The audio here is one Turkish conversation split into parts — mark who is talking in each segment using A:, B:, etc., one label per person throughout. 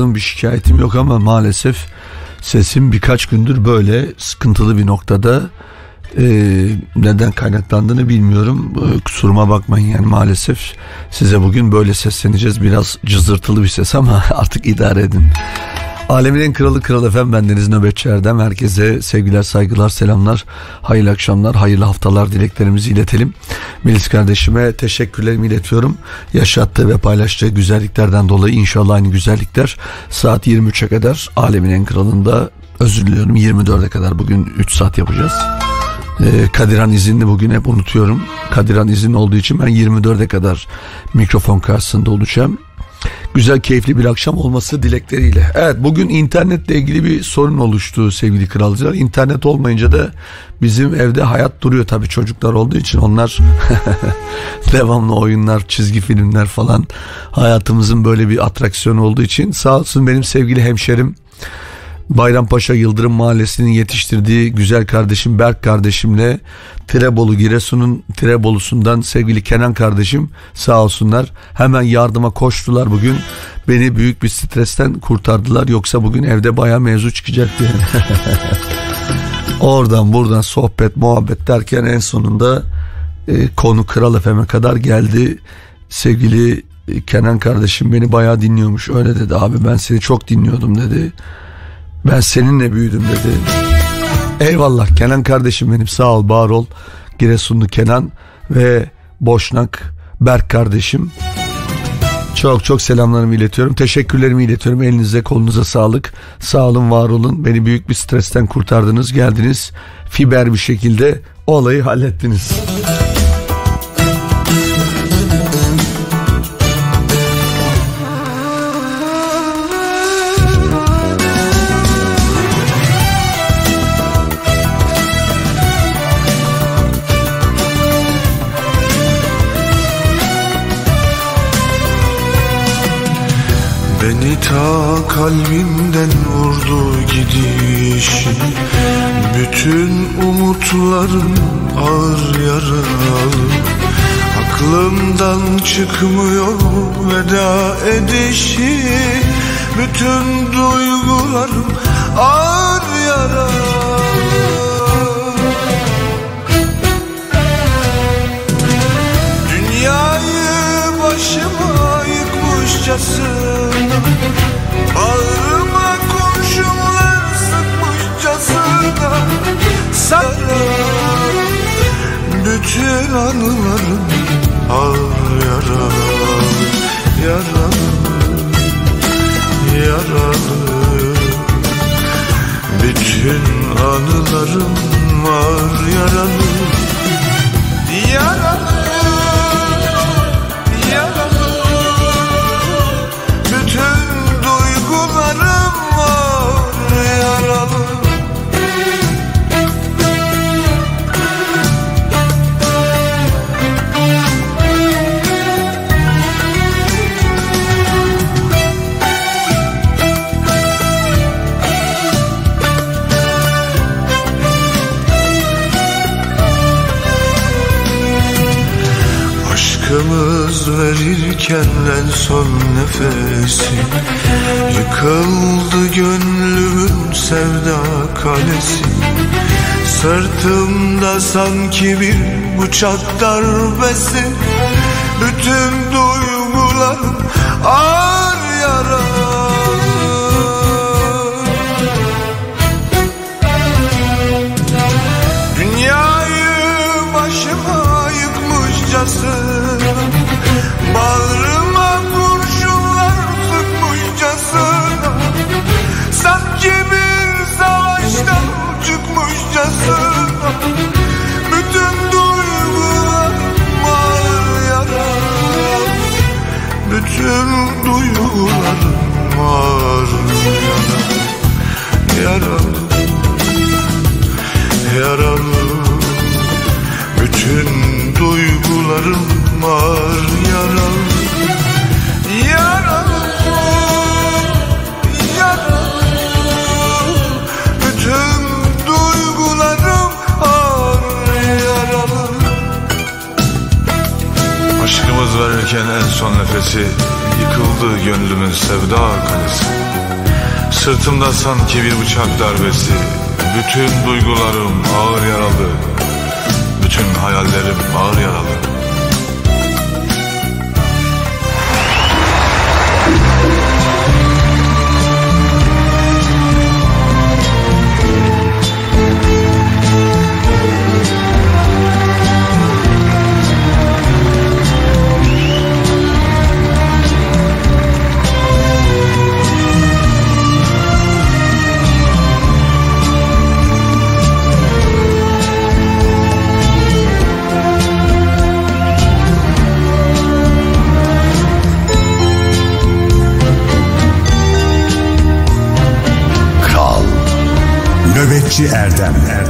A: rahatsızlığım bir şikayetim yok ama maalesef sesim birkaç gündür böyle sıkıntılı bir noktada. Ee, neden kaynaklandığını bilmiyorum. Ee, kusuruma bakmayın yani maalesef size bugün böyle sesleneceğiz. Biraz cızırtılı bir ses ama artık idare edin. Alemin en kralı kral efendim bendeniz Nöbetçi Erdem. Herkese sevgiler, saygılar, selamlar, hayırlı akşamlar, hayırlı haftalar dileklerimizi iletelim. Melis kardeşime teşekkürlerimi iletiyorum. Yaşattığı ve paylaştığı güzelliklerden dolayı inşallah aynı güzellikler saat 23'e kadar Alemin en kralında özür diliyorum 24'e kadar bugün 3 saat yapacağız. Ee, Kadiran izinli bugün hep unutuyorum. Kadiran izin olduğu için ben 24'e kadar mikrofon karşısında olacağım güzel keyifli bir akşam olması dilekleriyle. Evet bugün internetle ilgili bir sorun oluştu sevgili kralcılar. İnternet olmayınca da bizim evde hayat duruyor tabii çocuklar olduğu için onlar devamlı oyunlar, çizgi filmler falan hayatımızın böyle bir atraksiyonu olduğu için sağ olsun benim sevgili hemşerim Bayrampaşa Yıldırım Mahallesi'nin yetiştirdiği güzel kardeşim Berk kardeşimle Tirebolu Giresun'un Tirebolu'sundan sevgili Kenan kardeşim sağ olsunlar hemen yardıma koştular bugün. Beni büyük bir stresten kurtardılar yoksa bugün evde baya mevzu çıkacaktı yani. Oradan buradan sohbet muhabbet derken en sonunda e, konu Kral Efem'e kadar geldi. Sevgili e, Kenan kardeşim beni bayağı dinliyormuş öyle dedi abi ben seni çok dinliyordum dedi. Ben seninle büyüdüm dedi. Eyvallah Kenan kardeşim benim sağ ol var ol. Giresunlu Kenan ve Boşnak Berk kardeşim. Çok çok selamlarımı iletiyorum. Teşekkürlerimi iletiyorum. Elinize kolunuza sağlık. Sağ olun var olun. Beni büyük bir stresten kurtardınız. Geldiniz. Fiber bir şekilde olayı hallettiniz.
B: Ta kalbimden vurdu gidişin Bütün umutlarım ağır yaralı. Aklımdan çıkmıyor veda edişi. Bütün duygularım ağır yaralı yıkmışçasına Bağrıma kurşunlar sıkmışçasına. Sarar bütün anılarım ağır yaralı Yaralı, yaralı. Bütün anılarım ağır yaralı Yaralı verirken en son nefesi. Yıkıldı gönlümün sevda kalesi. Sırtımda sanki bir bıçak darbesi. Bütün duygularım ağır ağır yaralı Yaralı Yaralı Bütün duygularım ağır yaralı
C: Aşkımız verirken en son nefesi Yıkıldı gönlümün sevda kalesi. Sırtımda sanki bir bıçak darbesi. Bütün duygularım ağır yaralı Bütün hayallerim ağır yaralı
B: Erdem. Erdem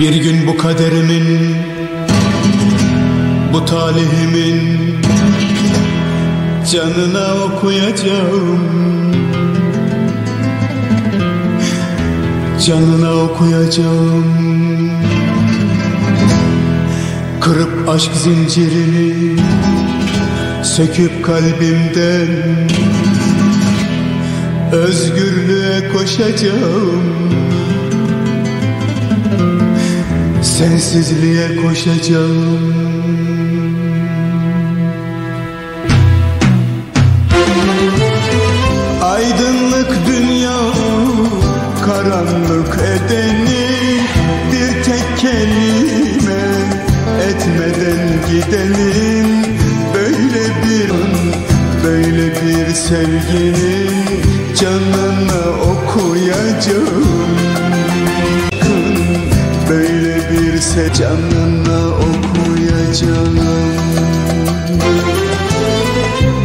B: Bir gün bu kaderimin Bu talihimin Canına okuyacağım. Canına okuyacağım. Kırıp aşk zincirini Söküp kalbimden Özgürlüğe koşacağım Sensizliğe koşacağım. Aydınlık dünya karanlık edeni Bir tek kelime etmeden gidelim. Böyle bir böyle bir sevginin canına okuyacağım bir se canına okuyacağım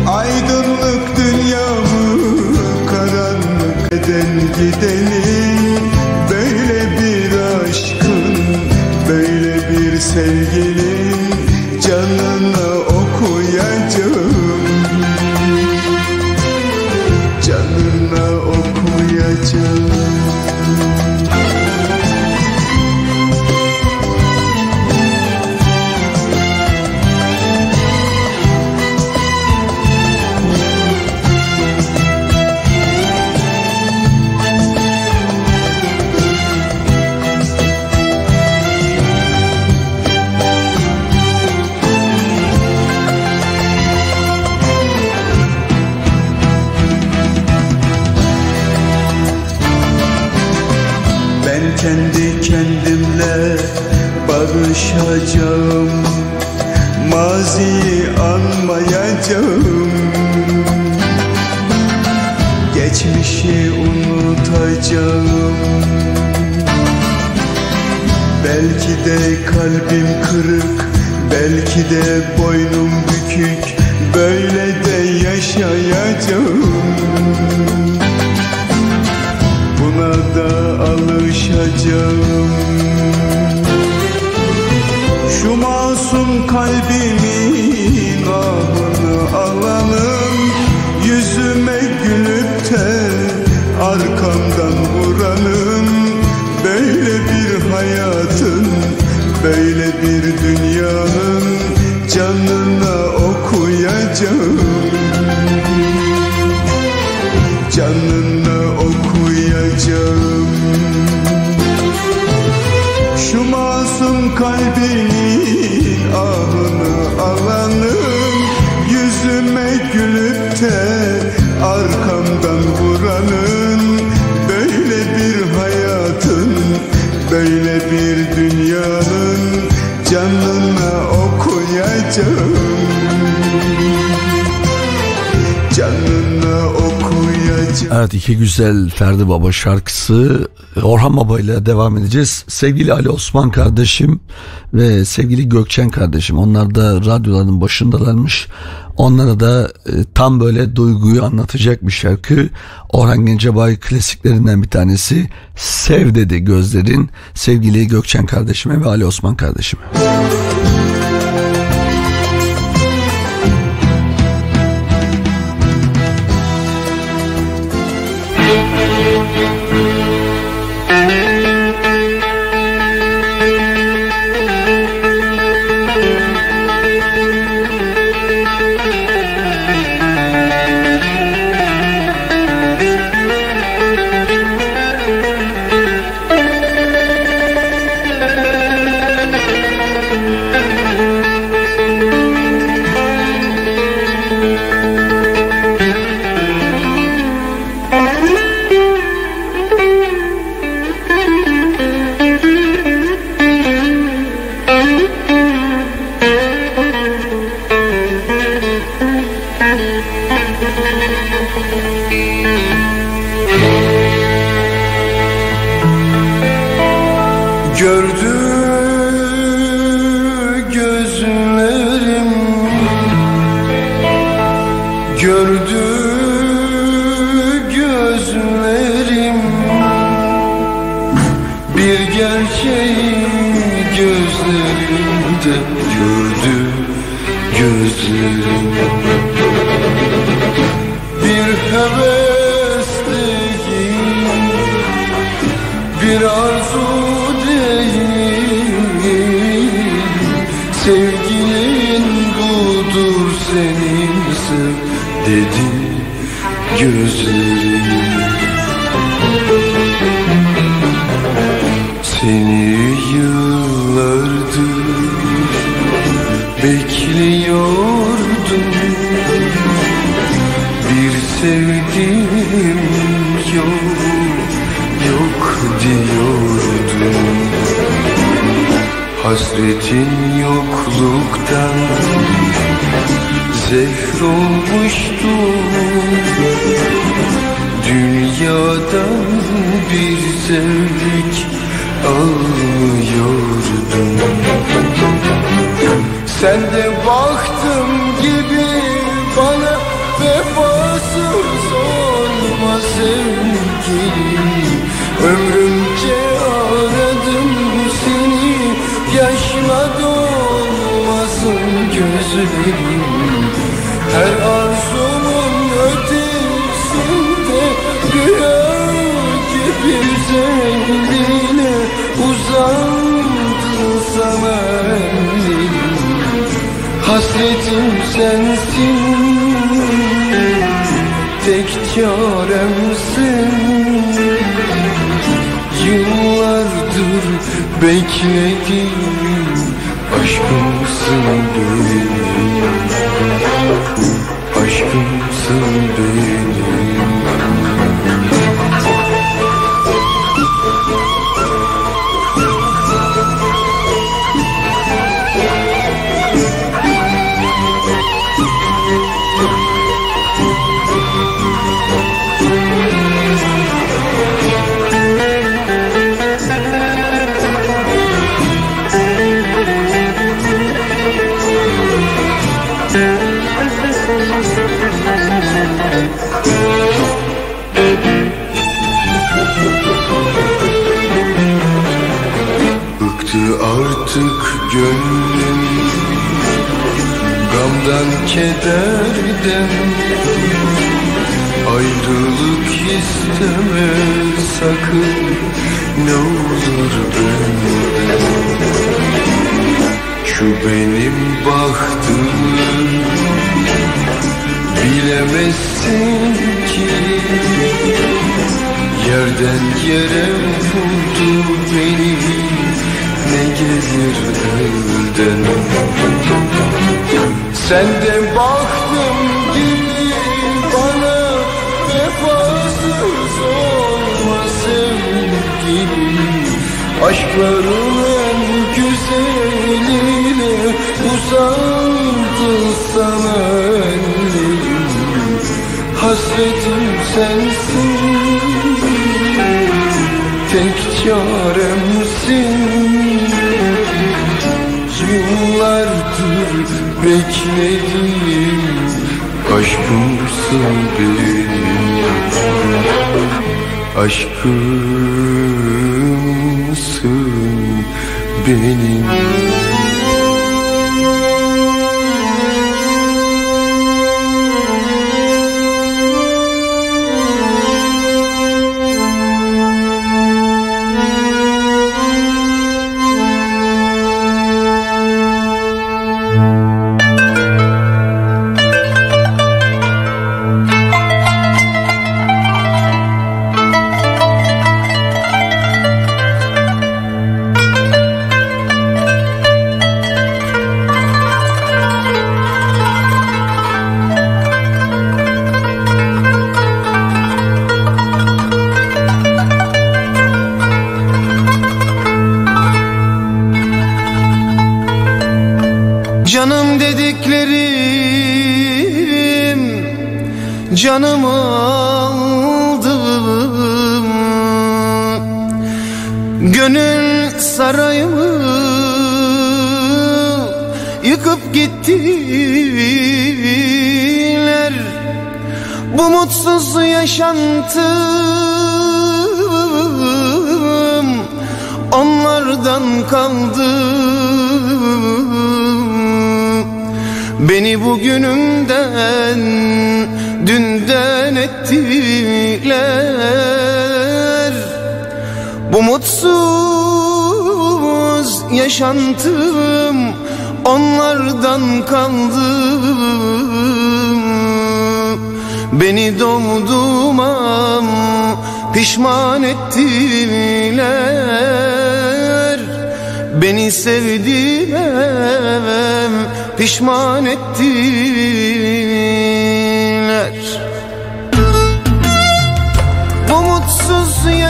B: Aydınlık dünyamı karanlık eden gidelim
A: İki güzel Ferdi Baba şarkısı Orhan Baba ile devam edeceğiz. Sevgili Ali Osman kardeşim ve sevgili Gökçen kardeşim onlar da radyoların başındalarmış. Onlara da e, tam böyle duyguyu anlatacak bir şarkı. Orhan Gencebay klasiklerinden bir tanesi Sev dedi gözlerin sevgili Gökçen kardeşime ve Ali Osman kardeşime.
D: Gözlerimde gördü gözlerim. Bir heves değil bir arzu Hasretin yokluktan zehir olmuştum Dünyadan bir zevk almıyordum Sen de baktım gözlerim Her arzumun ötesinde rüya gibi güzelliğine uzandı sana Hasretim sensin Tek çaremsin. Yıllardır bekledim Aşkımsın benim kederden Ayrılık isteme sakın Ne olur benden. Şu benim bahtım Bilemezsin ki Yerden yere vurdu beni Ne gelir elden Sen de baktım gibi bana Vefasız olma sevgilim Aşkların en güzeline Uzandı sana ellerim Hasretim
E: sensin. Tek çaremsin bekledim Aşkımsın benim Aşkımsın benim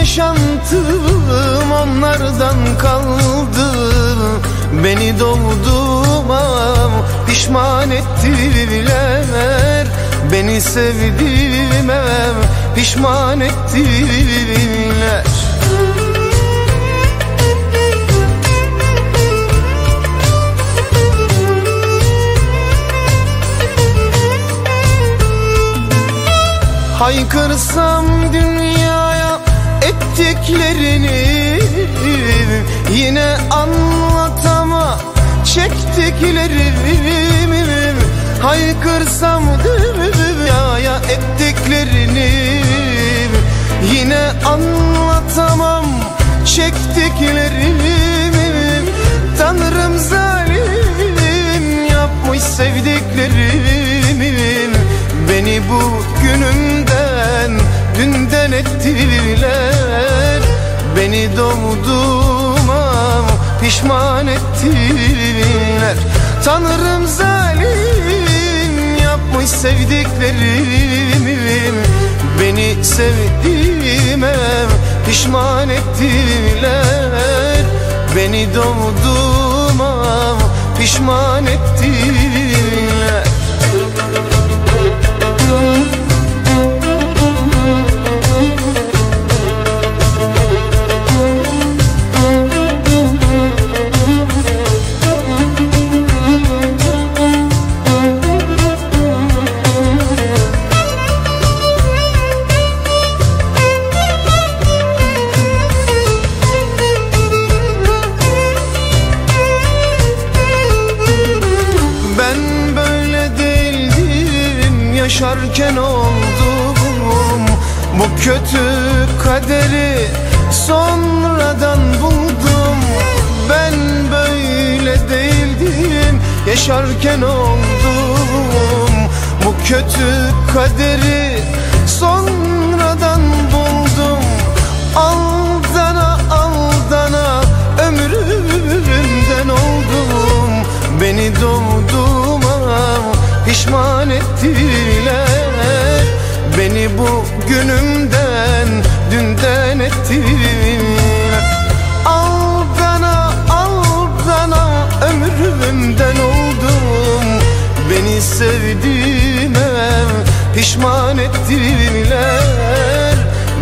F: yaşantım onlardan kaldı. Beni doğduğuma pişman ettiler. Beni sevdiğime pişman ettiler. Haykırsam dünyaya ettiklerini Yine anlatama. Çektiklerimi Haykırsam dünyaya ettiklerini Yine anlatamam. Çektiklerimi Tanrım zalim yapmış sevdiklerimi Beni bu günümden dünden ettiler Beni doğduğuma pişman ettiler. Tanrım zalim yapmış sevdiklerimi. Beni sevdiğime pişman ettiler. Beni doğduğuma pişman ettiler yaşarken oldum. Bu kötü kaderi sonradan buldum. Aldana aldana ömrümden oldum. Beni doğduğuma pişman ettiler. Beni bu günümden pişman ettiler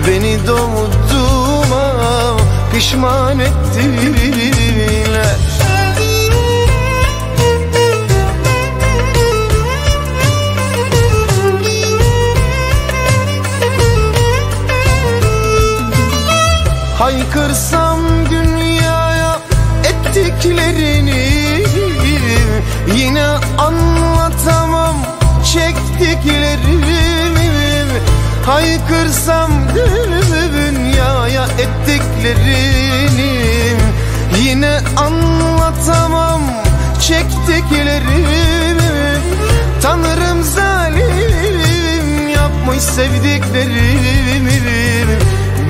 F: Beni doğduğuma pişman ettiler Haykırsam dünyaya ettiklerini Yine anlatamam çektiklerimi. Tanrım zalim yapmış sevdiklerimi.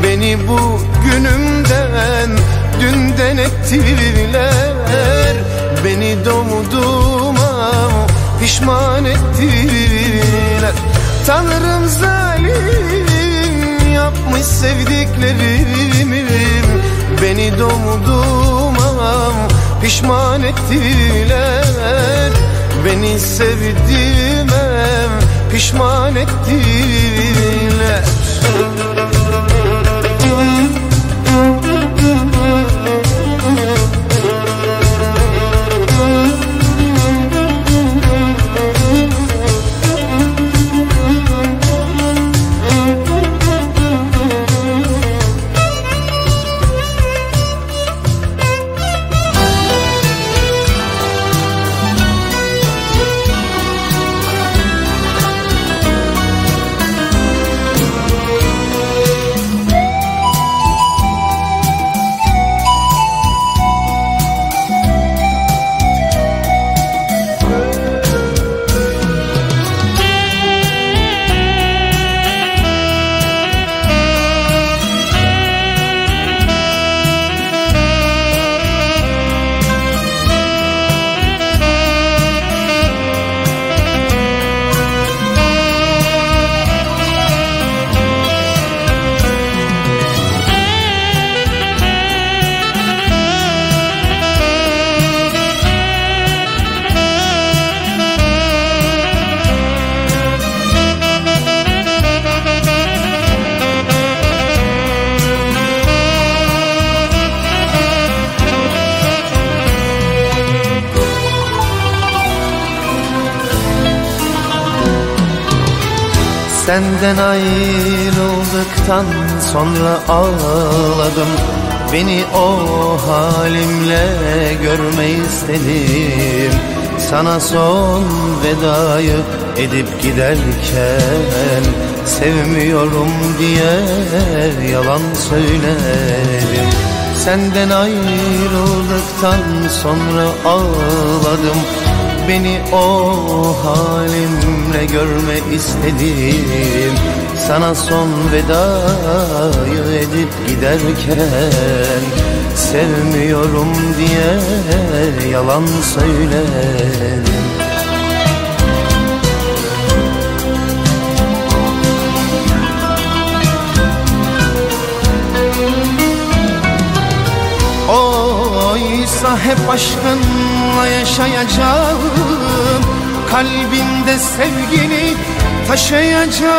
F: Beni bu günümden dünden ettiler Beni doğduğuma pişman ettiler Tanrım zalim yapmış sevdiklerimi Beni doğduğuma pişman ettiler. Beni sevdiğime pişman ettiler Senden ayrıldıktan sonra ağladım. Beni o halimle görme istedim. Sana son vedayı edip giderken Sevmiyorum diye yalan söyledim. Senden ayrıldıktan sonra ağladım Beni o halimle görme istedim. Sana son vedayı edip giderken Sevmiyorum diye yalan söyledim Oysa hep aşkınla yaşayacağım. Kalbimde sevgini taşıyacağım.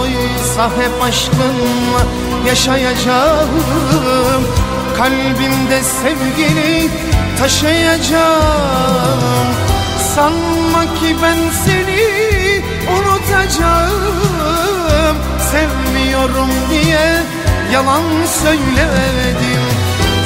F: Oysa hep aşkınla yaşayacağım. Kalbimde sevgini taşıyacağım. Sanma ki ben seni unutacağım. Sevmiyorum diye yalan söyledim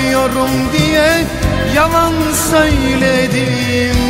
F: Sevmiyorum diye yalan söyledim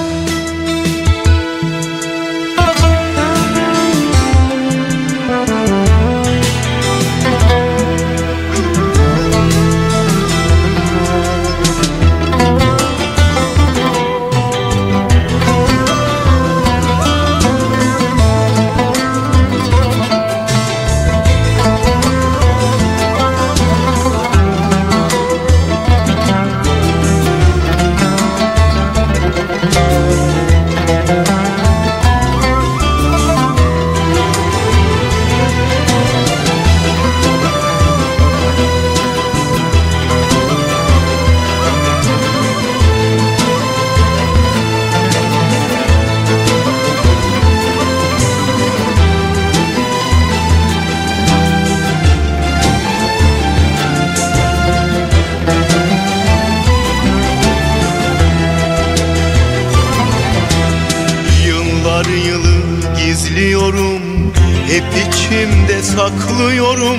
G: Yıllar yılı gizliyorum. Hep içimde saklıyorum.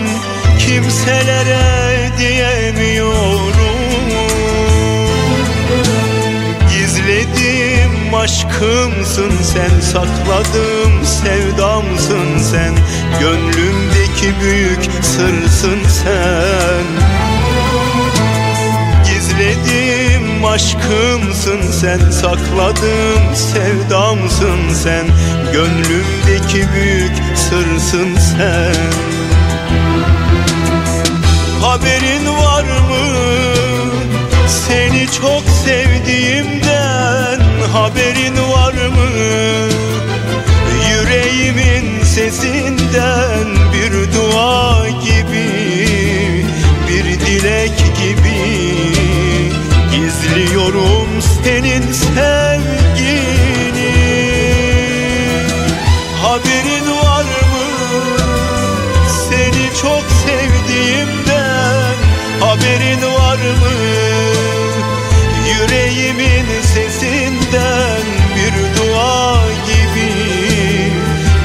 G: Kimselere diyemiyorum. Gizledim aşkımsın sen Sakladığım sevdamsın sen. Gönlümdeki büyük sırsın sen. Gizledim aşkımsın sen Sakladığım sevdamsın sen Gönlümdeki büyük sırsın sen. Haberin var mı? Seni çok sevdiğimden Haberin var mı? Yüreğimin sesinden Bir dua gibi bir dilek gibi Gizliyorum senin sevgini. Haberin var mı? Seni çok sevdiğimden Haberin var mı? Yüreğimin sesinden Bir dua gibi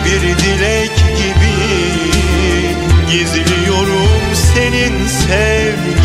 G: bir dilek gibi. Gizliyorum senin sevgini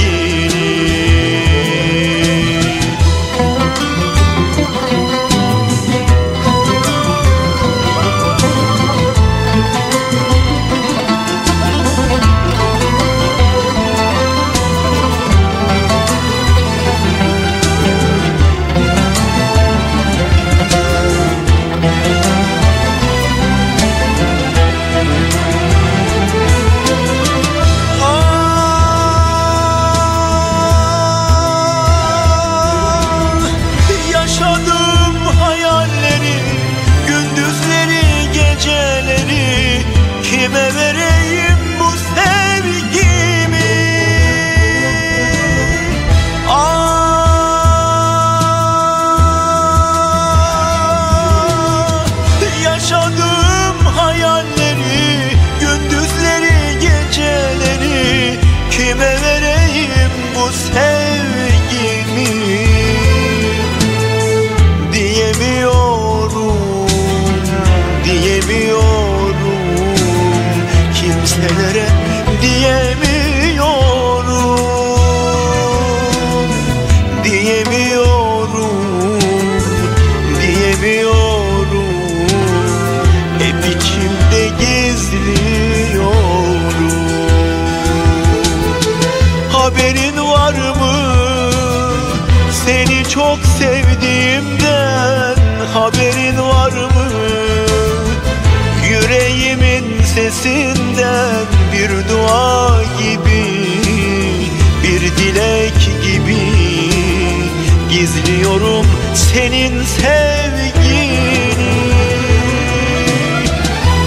G: Gizliyorum senin sevgini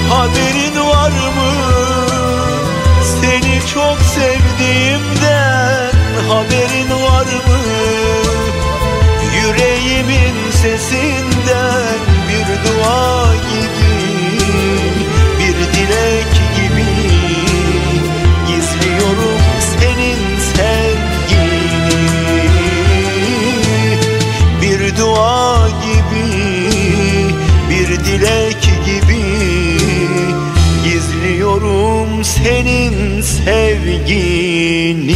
G: Haberin var mı? Seni çok sevdiğimden haberin var mı? Yüreğimin sesinden senin sevgini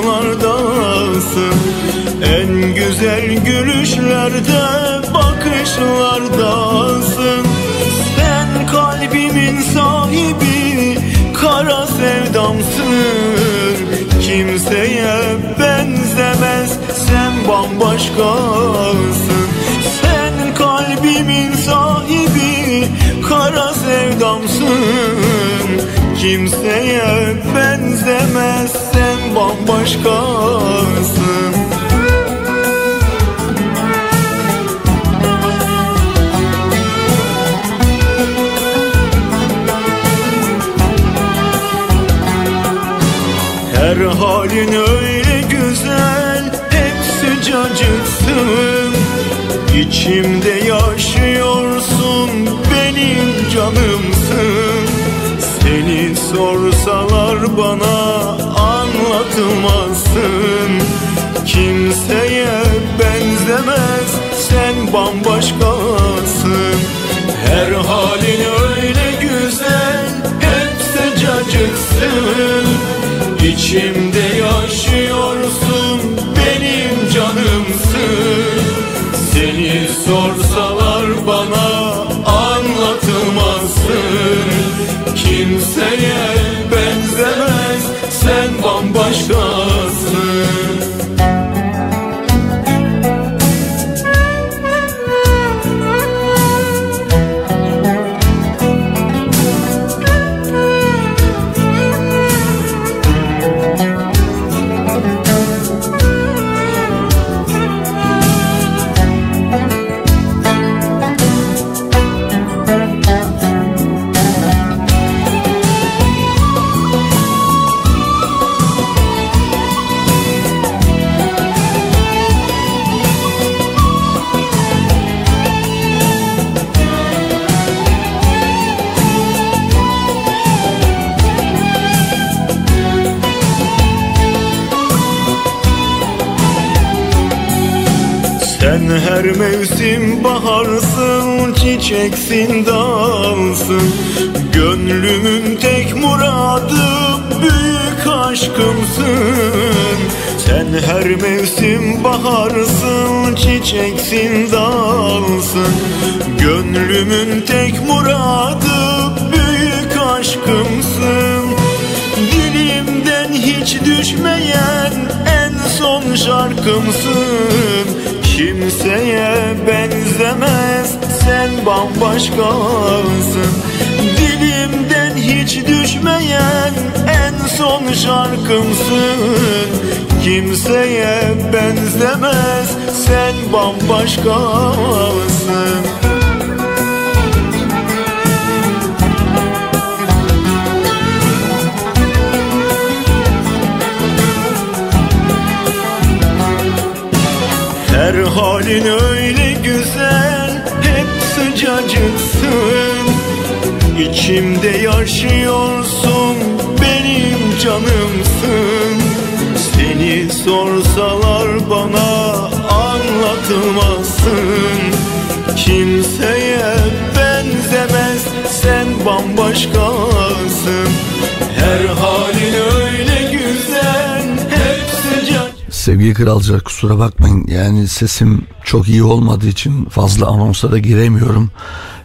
G: şarkılardasın En güzel gülüşlerde bakışlardasın Sen kalbimin sahibi kara sevdamsın. Kimseye benzemez sen bambaşkasın. Sen kalbimin sahibi kara sevdamsın. Kimseye benzemez bambaşkasın Her halin öyle güzel Hep sıcacıksın İçimde yaşıyorsun Benim canımsın. Seni sorsalar bana Anlatmazsın Kimseye benzemez Sen bambaşkasın. Her halin öyle güzel Hep sıcacıksın İçimde yaşıyorsun benim canımsın. Seni sorsalar bana anlatmazsın Kimseye sen çiçeksin, dalsın Gönlümün tek muradı büyük aşkımsın. Sen her mevsim baharsın, çiçeksin, dalsın. Gönlümün tek muradı büyük aşkımsın. Dilimden hiç düşmeyen en son şarkımsın. Kimseye benzemez sen bambaşkasın Dilimden hiç düşmeyen en son şarkımsın. Kimseye benzemez sen bambaşkasın Her halin öyle güzel sıcacıksın İçimde yaşıyorsun Benim canımsın. Seni sorsalar bana Anlatılmazsın Kimseye benzemez Sen bambaşkasın. Her halin öyle
A: Sevgili kralcılar kusura bakmayın yani sesim çok iyi olmadığı için fazla anonsa da giremiyorum.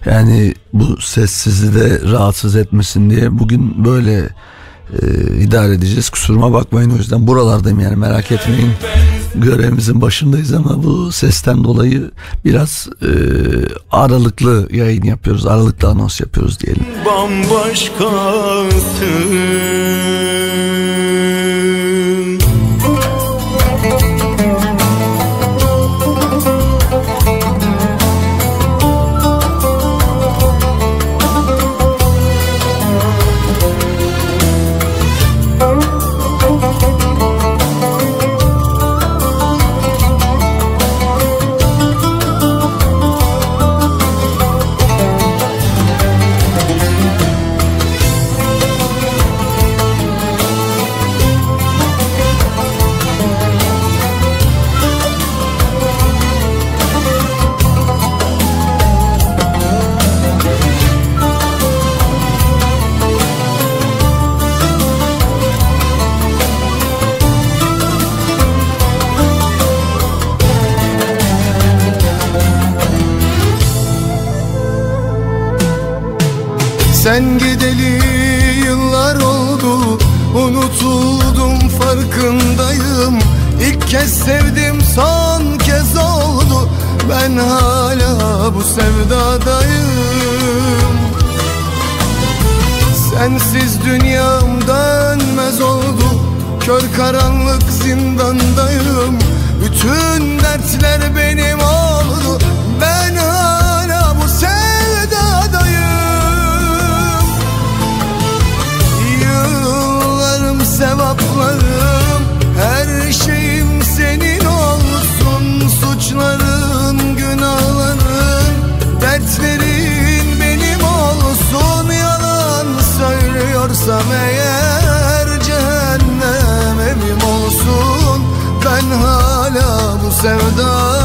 A: Yani bu ses sizi de rahatsız etmesin diye bugün böyle e, idare edeceğiz. Kusuruma bakmayın o yüzden buralardayım yani merak etmeyin. Görevimizin başındayız ama bu sesten dolayı biraz e, aralıklı yayın yapıyoruz. Aralıklı anons yapıyoruz diyelim.
G: bambaşkasın
D: Sen gideli yıllar oldu Unutuldum farkındayım. İlk kez sevdim son kez oldu. Ben hala bu sevdadayım. Sensiz dünyam dönmez oldu. Kör karanlık zindandayım. Bütün dertler benim sevaplarım Her şeyim senin olsun. Suçların günahların Dertlerin benim olsun. Yalan söylüyorsam eğer Cehennem evim olsun. Ben hala bu sevdadayım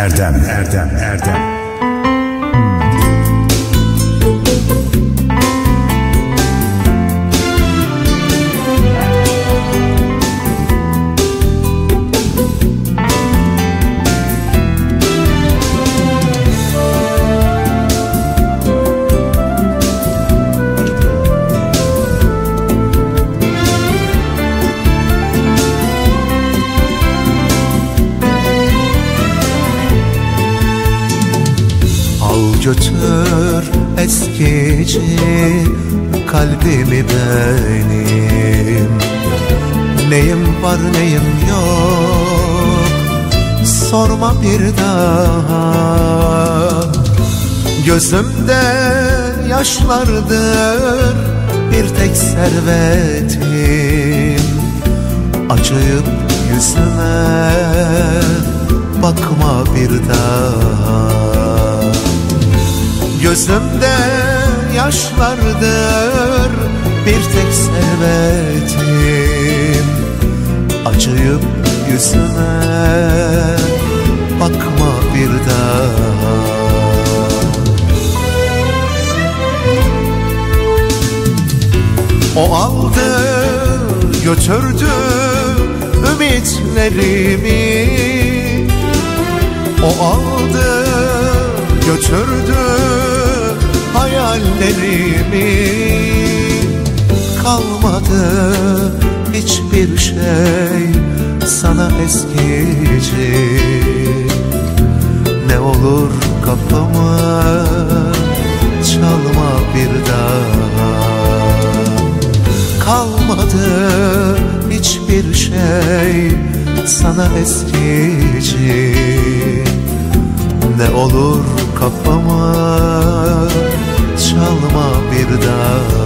H: Erdem
F: you Kalmadı hiçbir şey sana eskici. Ne olur kapımı çalma bir daha. Kalmadı hiçbir şey sana eskici. Ne olur kapımı çalma bir daha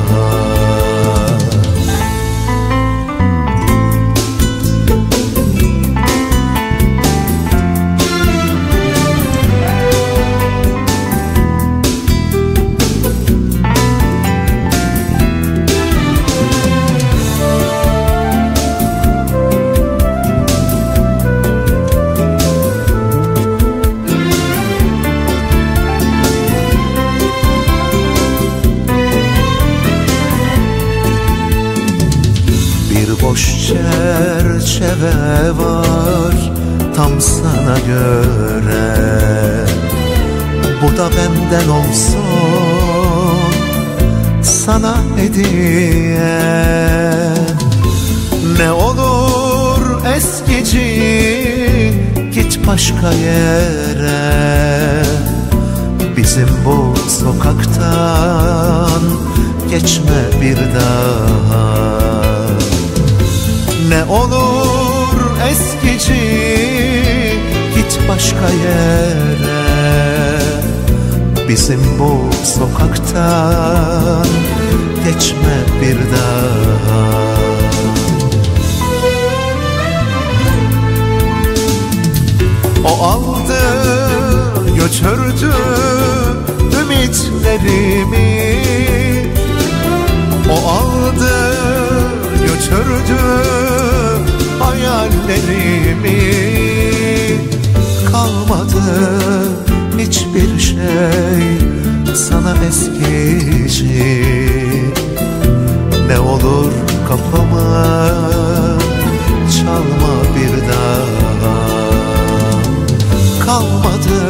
F: benden olsun sana hediye? Ne olur eskici git başka yere. Bizim bu sokaktan geçme bir daha. Ne olur eskici git başka yere Bizim bu sokaktan geçme bir daha. O aldı götürdü ümitlerimi. O aldı götürdü hayallerimi. Kalmadı hiçbir şey sana eskici Ne olur kapımı çalma bir daha. Kalmadı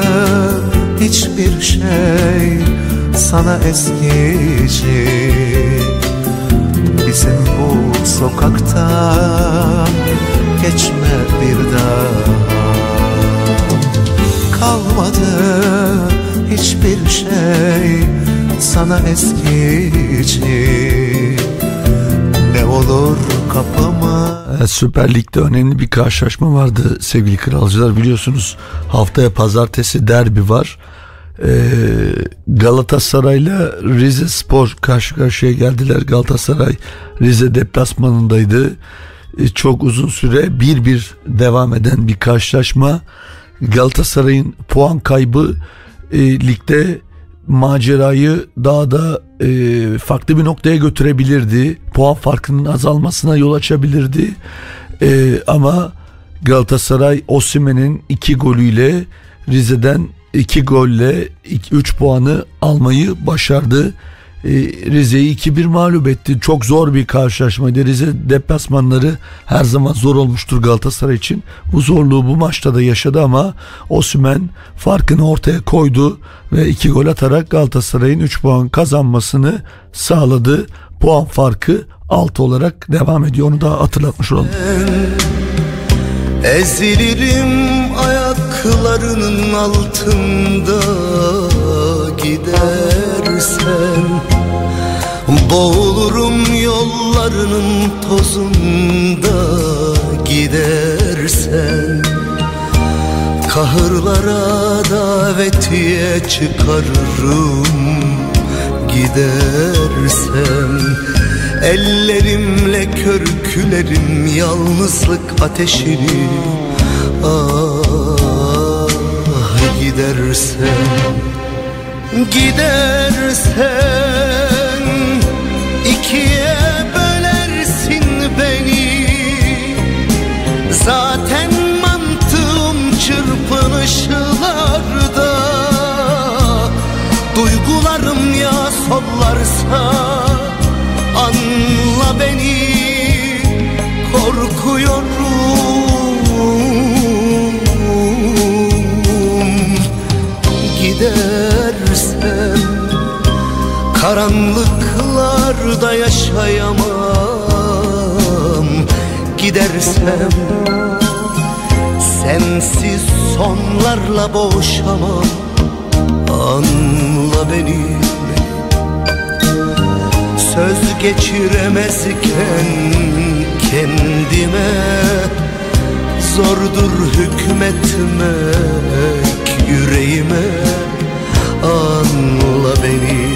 F: hiçbir şey sana eskici Bizim bu sokaktan geçme hiçbir şey sana eskici Ne olur kapımı
A: Evet, Süper Lig'de önemli bir karşılaşma vardı sevgili kralcılar biliyorsunuz haftaya pazartesi derbi var. Ee, Galatasaray'la Rize Spor karşı karşıya geldiler. Galatasaray Rize deplasmanındaydı. Ee, çok uzun süre 1-1 devam eden bir karşılaşma. Galatasaray'ın puan kaybı e, ligde macerayı daha da e, farklı bir noktaya götürebilirdi. Puan farkının azalmasına yol açabilirdi. E, ama Galatasaray Osimhen'in iki golüyle Rize'den iki golle 3 puanı almayı başardı. Ee, Rize'yi 2-1 mağlup etti. Çok zor bir karşılaşmaydı. Rize deplasmanları her zaman zor olmuştur Galatasaray için. Bu zorluğu bu maçta da yaşadı ama Osimhen farkını ortaya koydu ve 2 gol atarak Galatasaray'ın 3 puan kazanmasını sağladı. Puan farkı 6 olarak devam ediyor. Onu da hatırlatmış olalım.
F: Ezilirim ayaklarının altında gidersen Boğulurum yollarının tozunda gidersen Kahırlara davetiye çıkarırım gidersem Ellerimle körüklerim yalnızlık ateşini Ah gidersen Gidersen çırpınışlarda Duygularım ya sollarsa Anla beni korkuyorum. Gidersen karanlıklarda yaşayamam. Gidersem sensiz sonlarla boğuşamam. Anla beni. Söz geçiremezken kendime Zordur hükmetmek yüreğime. Anla beni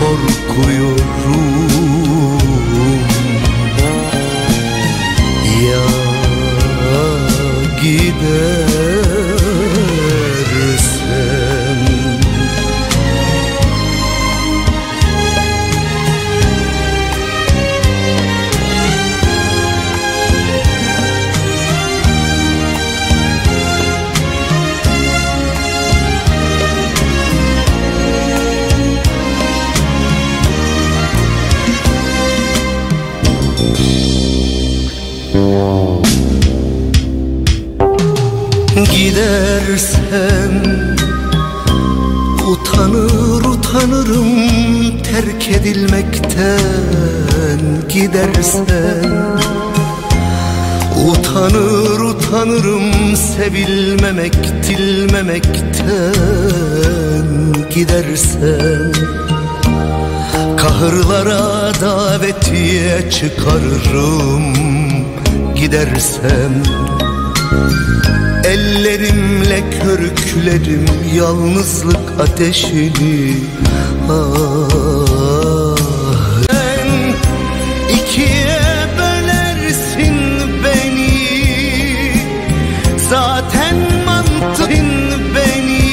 F: korkuyorum gidersen Gidersen Utanır utanırım terk edilmekten gidersen Utanır utanırım sevilmemek dilmemekten gidersen Kahırlara davetiye çıkarırım gidersen Ellerimle körüklerim yalnızlık ateşini. Ah Sen ikiye bölersin beni. Zaten mantığın beni.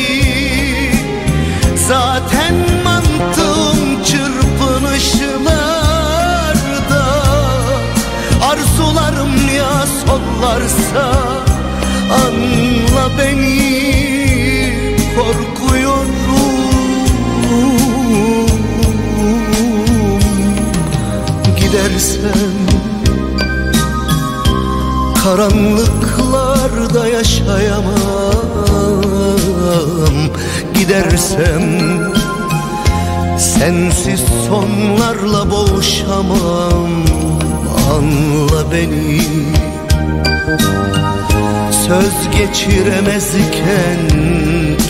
F: Zaten mantığım çırpınışlarda. Arzularım ya sollarsa beni korkuyorum Gidersen Karanlıklarda yaşayamam. Gidersem Sensiz sonlarla boğuşamam. Anla beni Söz geçiremezken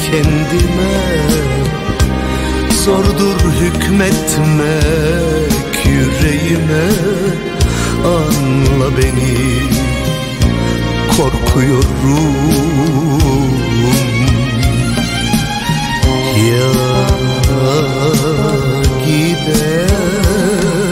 F: kendime. Zordur hükmetmek yüreğime. Anla beni korkuyorum. Ya gidersen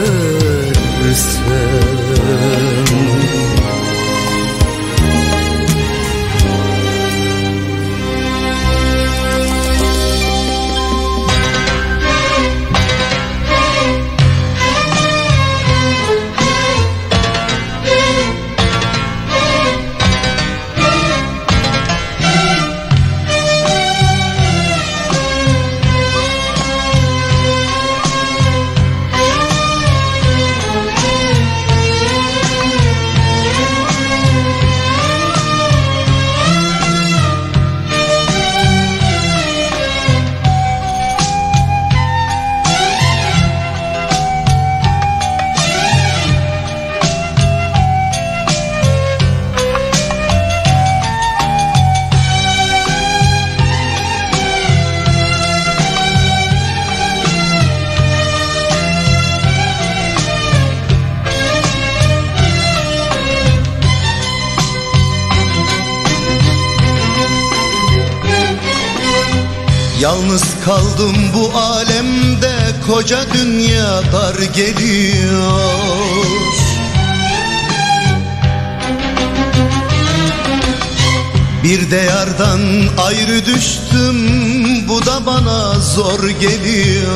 F: kaldım bu alemde koca dünya dar geliyor. Bir de yardan ayrı düştüm bu da bana zor geliyor.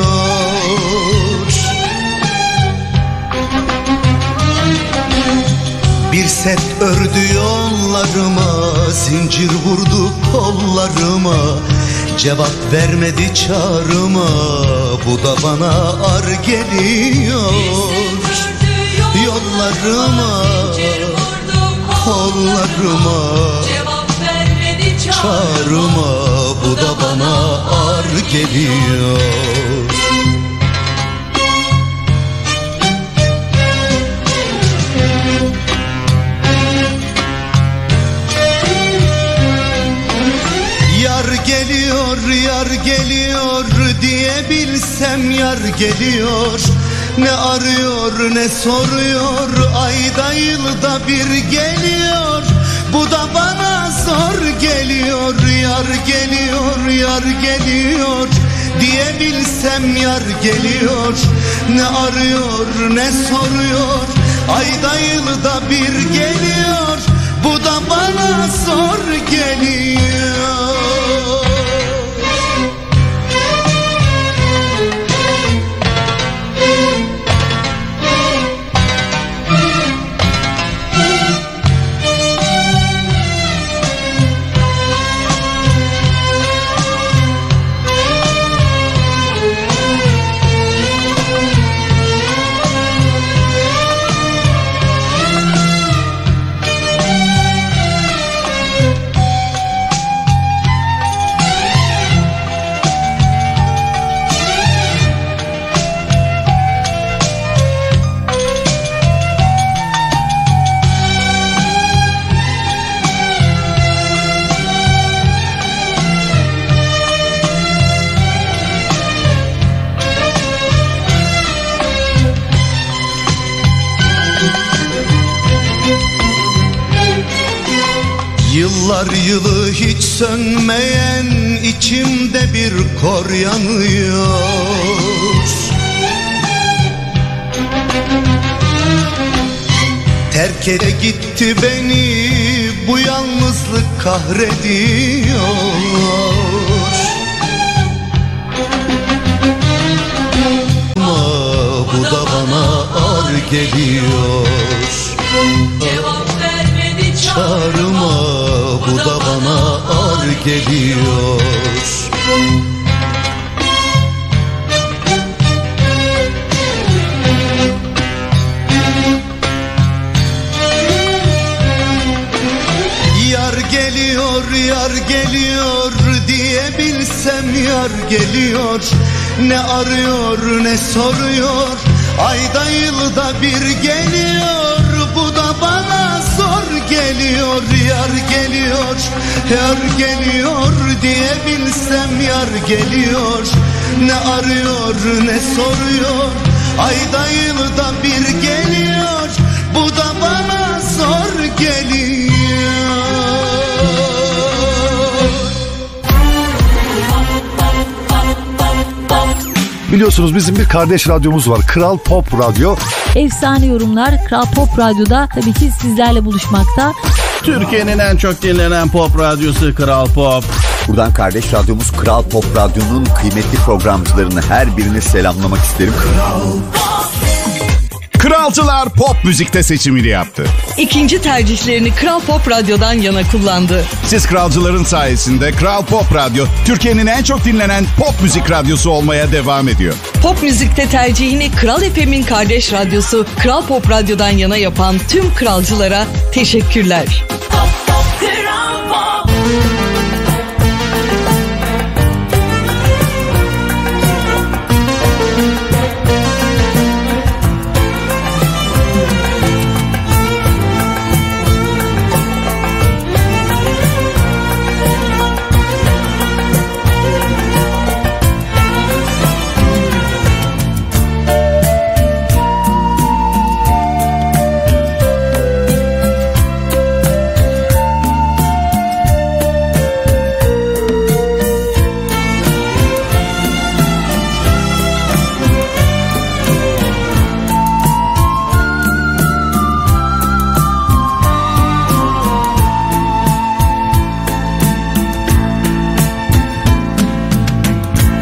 F: Bir set ördü yollarıma Zincir vurdu kollarıma Cevap vermedi çağrıma Bu da bana ar geliyor. Yollarıma Kollarıma Çağrıma Bu da bana ar geliyor yar geliyor diye bilsem yar geliyor. Ne arıyor ne soruyor ayda yılda bir geliyor. Bu da bana zor geliyor yar geliyor yar geliyor. Diye bilsem yar geliyor. Ne arıyor ne soruyor ayda yılda bir geliyor. Bu da bana zor geliyor Yıllar yılı hiç sönmeyen içimde bir kor yanıyor. Terk ede gitti beni bu yalnızlık kahrediyor. Ama bu da bana ar geliyor.
I: Vermedi
F: Çağrıma bu da bana ar geliyor. Yar geliyor yar geliyor diye bilsem yar geliyor. Ne arıyor ne soruyor? Ayda yılda bir geliyor geliyor yar geliyor Yar geliyor diye bilsem yar geliyor. Ne arıyor ne soruyor ayda yılda bir geliyor. Bu da bana zor geliyor
J: Biliyorsunuz bizim bir kardeş radyomuz var. Kral Pop Radyo.
K: Efsane yorumlar Kral Pop Radyo'da tabii ki sizlerle buluşmakta.
L: Türkiye'nin en çok dinlenen pop radyosu Kral Pop.
M: Buradan kardeş radyomuz Kral Pop Radyo'nun kıymetli programcılarını her birini selamlamak isterim.
N: Kralcılar pop müzikte seçimini yaptı.
O: İkinci tercihlerini Kral Pop Radyo'dan yana kullandı.
N: Siz kralcıların sayesinde Kral Pop Radyo Türkiye'nin en çok dinlenen pop müzik radyosu olmaya devam ediyor.
O: Pop müzikte tercihini Kral FM'in kardeş radyosu Kral Pop Radyo'dan yana yapan tüm kralcılara teşekkürler.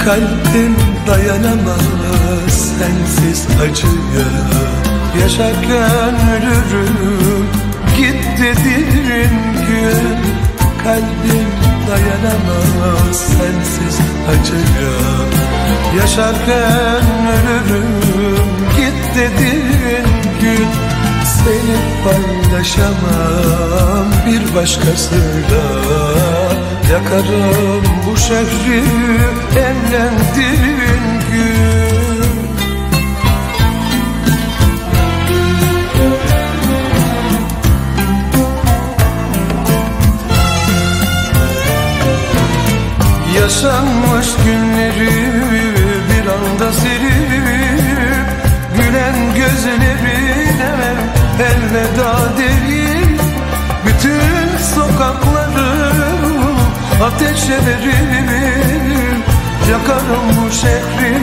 B: Kalbim dayanamaz sensiz acıya. Yaşarken ölürüm git dediğin gün Kalbim dayanamaz sensiz acıya. Yaşarken ölürüm git dediğin gün Seni paylaşamam bir başkasıyla Yakarım bu şehri evlendiğin gün. Yaşanmış günleri ateşe verip Yakarım bu şehri.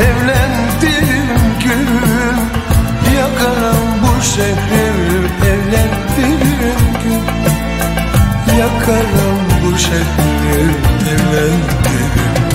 B: Evlendiğim gün Yakarım bu şehri. Evlendiğim gün Yakarım bu şehri. Evlendiğim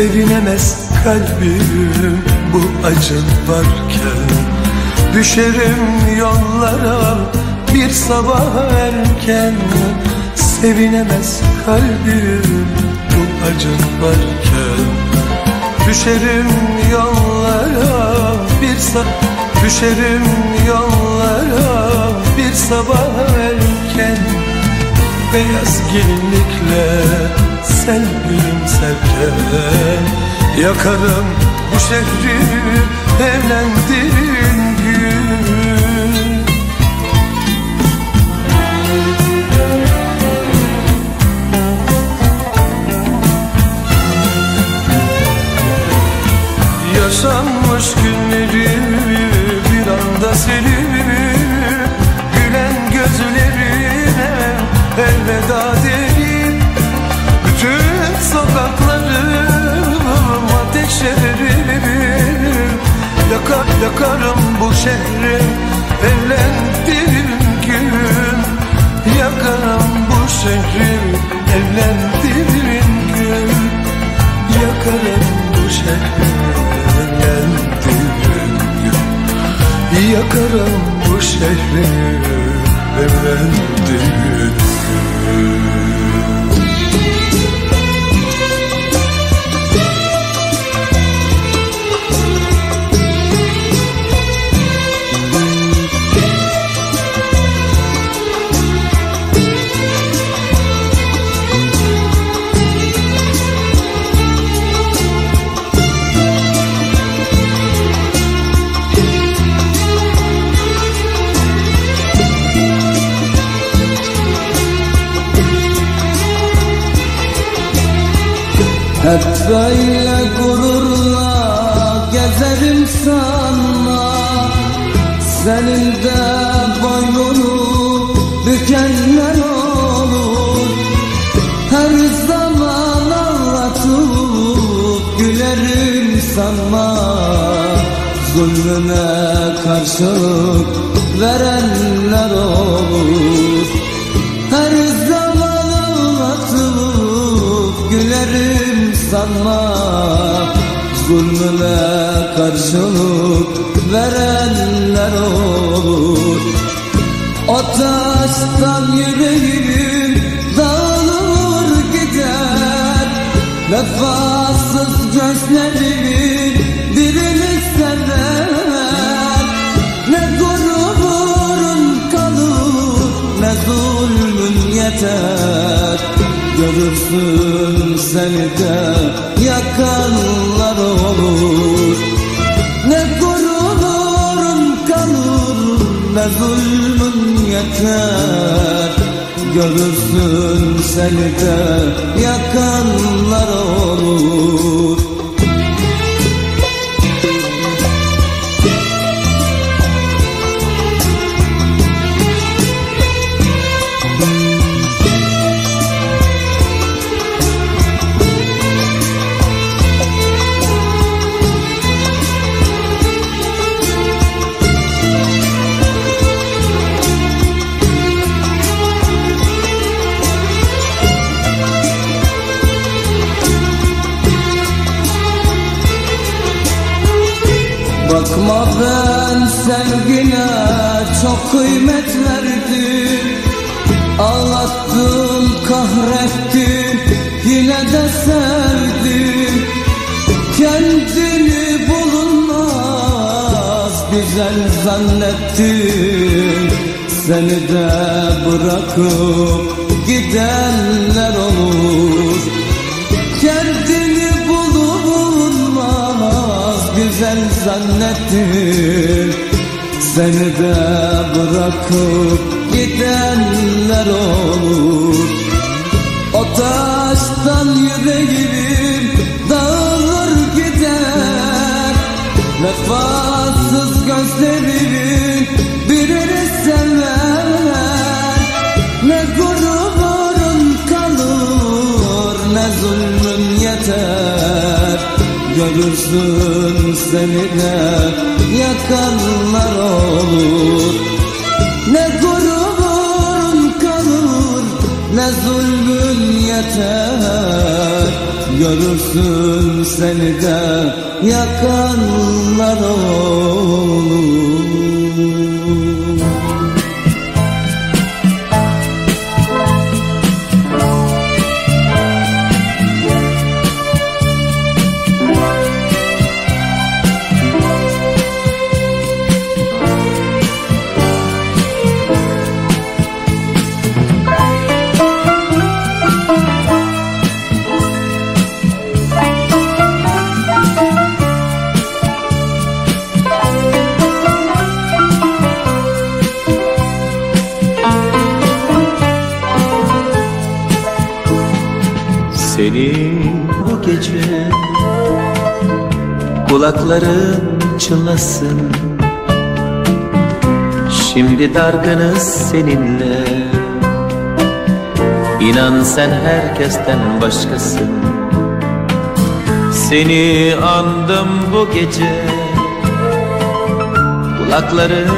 B: Sevinemez kalbim bu acın varken. Düşerim yollara bir sabah erken. Sevinemez kalbim bu acın varken. Düşerim yollara bir sabah Düşerim yollara bir sabah erken. Beyaz gelinlikle sen gülümserken Yakarım bu şehri evlendiğin gün. Yaşanmış günleri bir anda silip Gülen gözlerine elveda verip Yakar, yakarım bu şehri. Evlendiğim gün Yakarım bu şehri. Evlendiğim gün Yakarım bu şehri. Evlendiğim gün Yakarım bu şehri. Evlendiğim gün
D: Hep böyle gururla gezerim sanma Senin de boynunu bükenler olur. Her zaman ağlatıp gülerim sanma Zulmüne karşılık verenler olur sanma Zulmüne karşılık verenler olur. O taştan yüreğim dağılır gider Vefasız gözlerimin Görürsün seni de yakanlar olur. Ne gururun kalır ne zulmün yeter. Görürsün seni de yakanlar olur zannettin Seni de bırakıp gidenler olur. Kendini bulunmaz güzel zannettim Seni de bırakıp gidenler olur Görürsün seni de yakanlar olur. Ne gururun kalır ne zulmün yeter. Görürsün seni de yakanlar olur
P: kulakların çınlasın. Şimdi dargınız seninle. İnan sen herkesten başkasın. Seni andım bu gece. Kulakların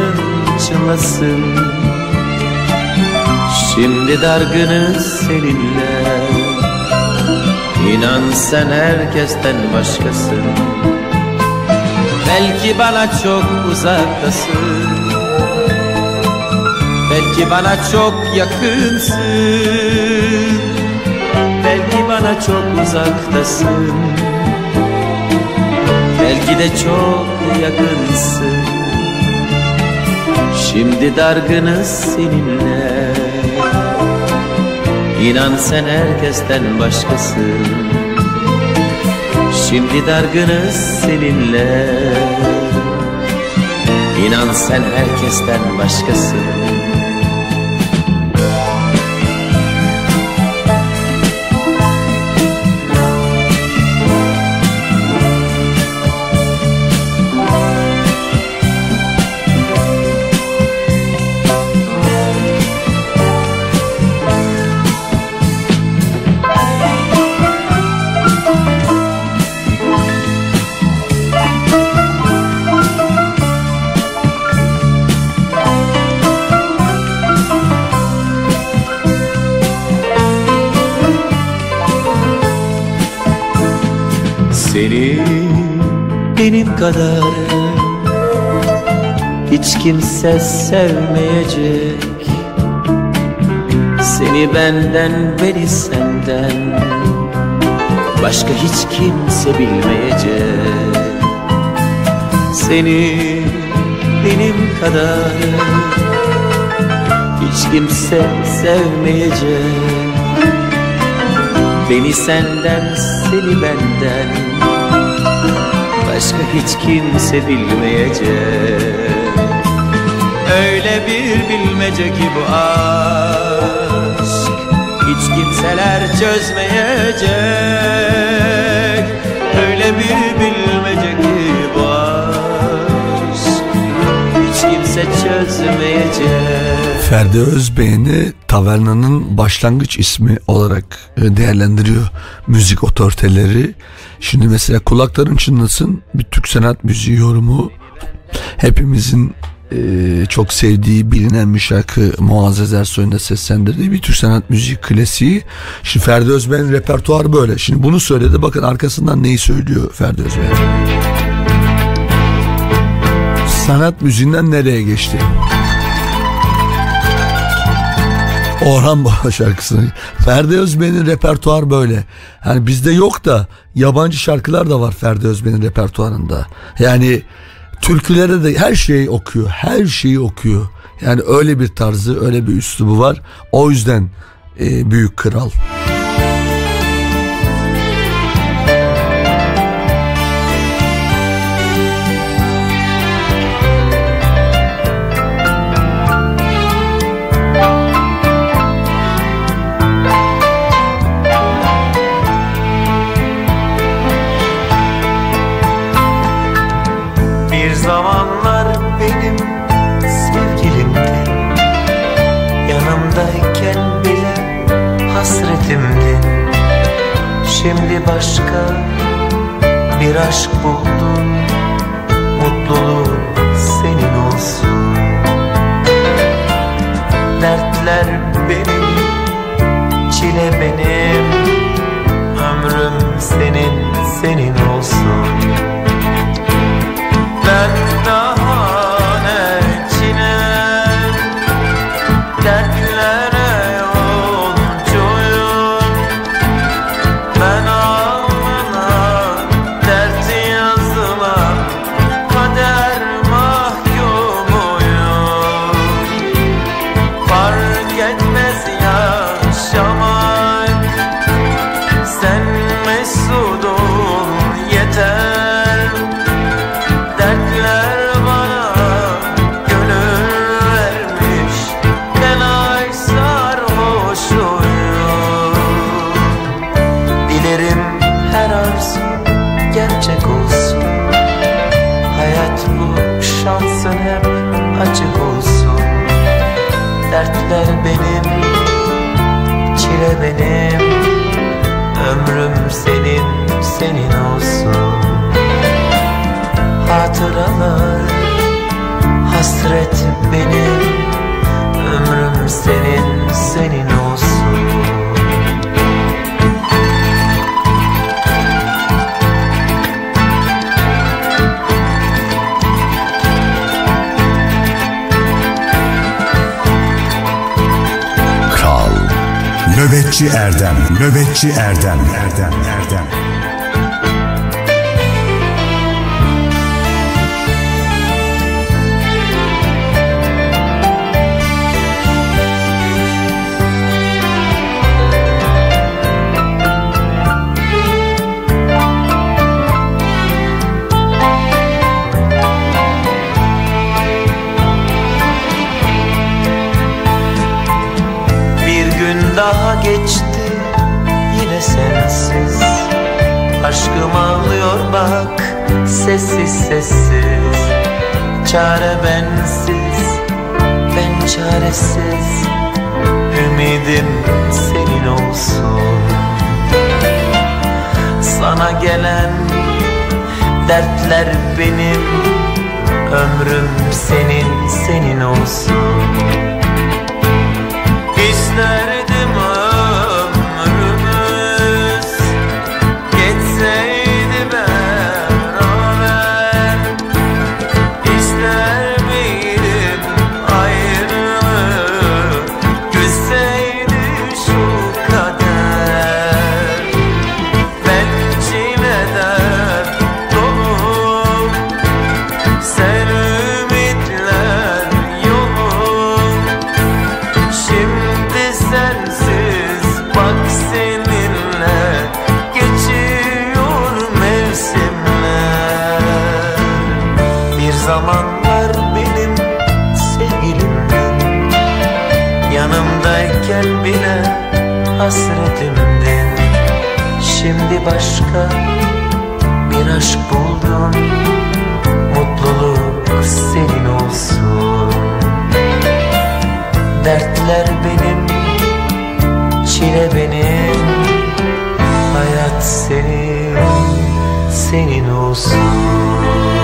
P: çınlasın. Şimdi dargınız seninle. İnan sen herkesten başkasın Belki bana çok uzaktasın. Belki bana çok yakınsın. Belki bana çok uzaktasın. Belki de çok yakınsın. Şimdi dargınız seninle. İnan sen herkesten başkasın Şimdi dargınız seninle. İnan sen herkesten başkasın kimse sevmeyecek. Seni benden beni senden başka hiç kimse bilmeyecek. Seni benim kadar
Q: hiç kimse sevmeyecek. Beni senden seni benden Başka hiç kimse bilmeyecek Öyle bir bilmece ki bu aşk Hiç kimseler çözmeyecek Öyle bir bilmece ki bu aşk Hiç kimse çözmeyecek
A: Ferdi Özbeğen'i tavernanın başlangıç ismi olarak e, değerlendiriyor müzik otoriteleri. Şimdi mesela kulakların çınlasın bir Türk sanat müziği yorumu hepimizin e, çok sevdiği bilinen bir şarkı Muazzez Ersoy'un da seslendirdiği bir Türk sanat müziği klasiği. Şimdi Ferdi Özbeğen'in repertuarı böyle. Şimdi bunu söyledi bakın arkasından neyi söylüyor Ferdi Özbeğen. Sanat müziğinden nereye geçti? Orhan Baba şarkısını. Ferdi Özbeğen'in repertuar böyle. Yani bizde yok da yabancı şarkılar da var Ferdi Özbeğen'in repertuarında. Yani türkülere de her şeyi okuyor. Her şeyi okuyor. Yani öyle bir tarzı, öyle bir üslubu var. O yüzden e, büyük kral.
P: Bir Şimdi başka bir aşk buldum. Mutluluğu senin olsun. Dertler benim, çile benim. Ömrüm senin, senin hatıralar. Hasret benim Ömrüm senin senin olsun.
H: Kral Nöbetçi Erdem Nöbetçi Erdem Erdem Erdem.
P: Bir sessiz sessiz. Çare bensiz ben çaresiz Ümidim senin olsun. Sana gelen dertler benim. Ömrüm senin senin olsun
R: hasretimden Şimdi başka bir aşk buldum. Mutluluk senin olsun. Dertler benim, çile benim. Hayat senin, senin olsun.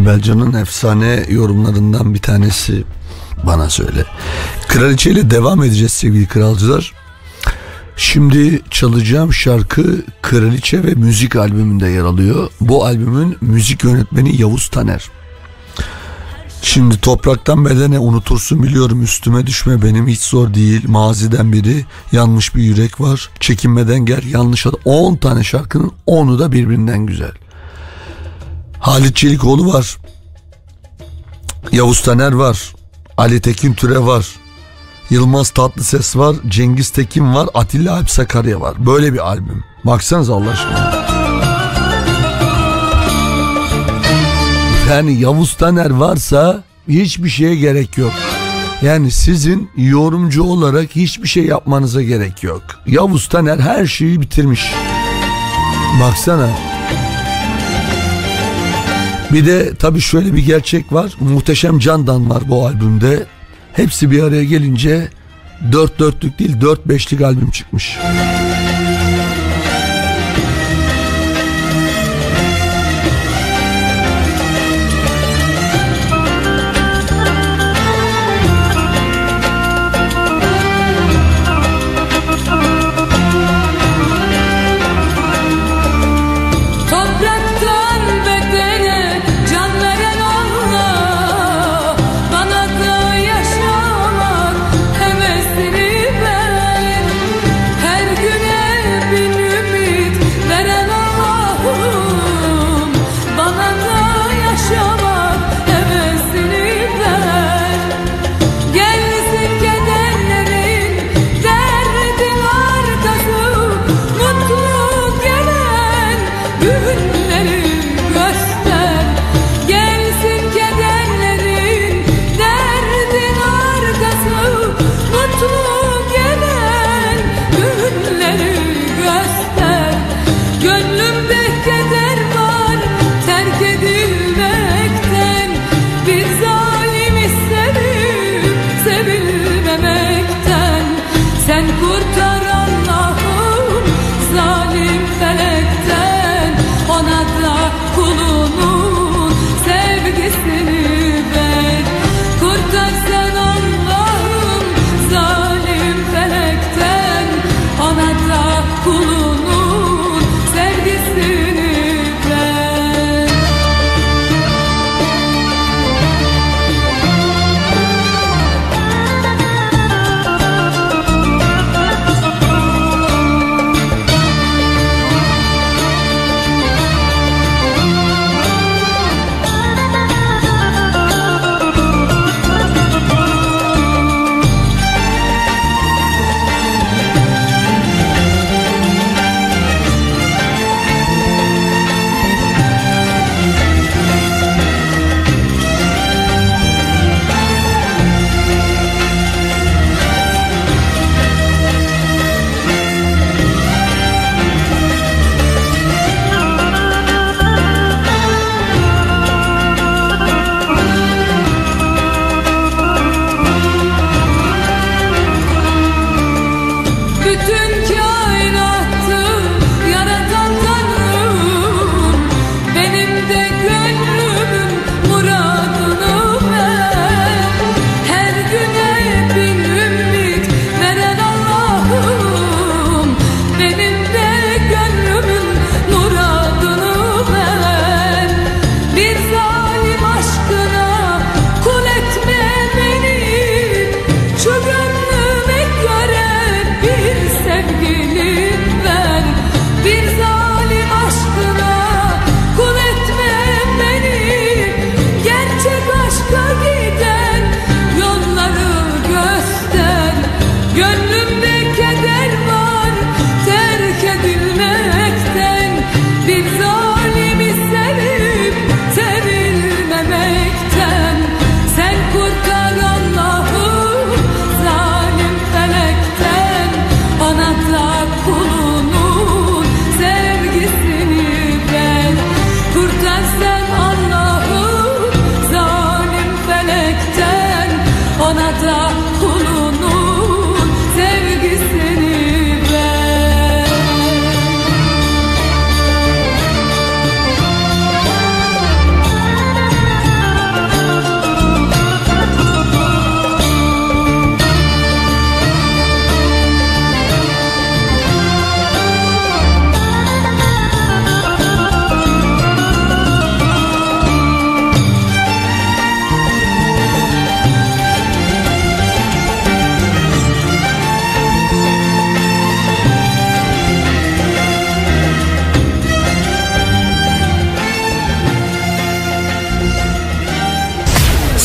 A: Sibel Can'ın efsane yorumlarından bir tanesi bana söyle. Kraliçe ile devam edeceğiz sevgili kralcılar. Şimdi çalacağım şarkı Kraliçe ve Müzik albümünde yer alıyor. Bu albümün müzik yönetmeni Yavuz Taner. Şimdi topraktan bedene unutursun biliyorum üstüme düşme benim hiç zor değil. Maziden biri yanmış bir yürek var. Çekinmeden gel yanlış 10 tane şarkının 10'u da birbirinden güzel. Halit Çelikoğlu var. Yavuz Taner var. Ali Tekin Türe var. Yılmaz Tatlıses var. Cengiz Tekin var. Atilla Alp Sakarya var. Böyle bir albüm. Baksanıza Allah aşkına. Yani Yavuz Taner varsa hiçbir şeye gerek yok. Yani sizin yorumcu olarak hiçbir şey yapmanıza gerek yok. Yavuz Taner her şeyi bitirmiş. Baksana. Bir de tabii şöyle bir gerçek var. Muhteşem Candan var bu albümde. Hepsi bir araya gelince dört dörtlük değil dört beşlik albüm çıkmış.
S: Topraktan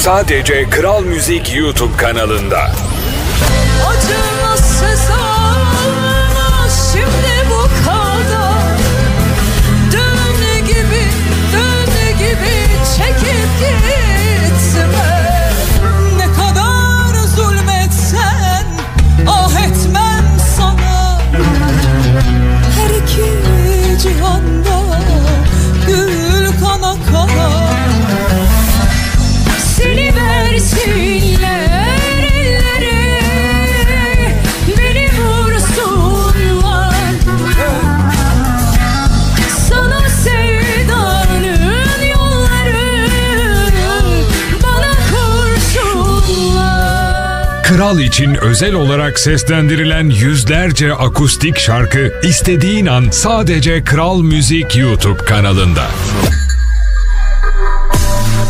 S: sadece Kral Müzik YouTube kanalında. masal için özel olarak seslendirilen yüzlerce akustik şarkı istediğin an sadece Kral Müzik YouTube kanalında.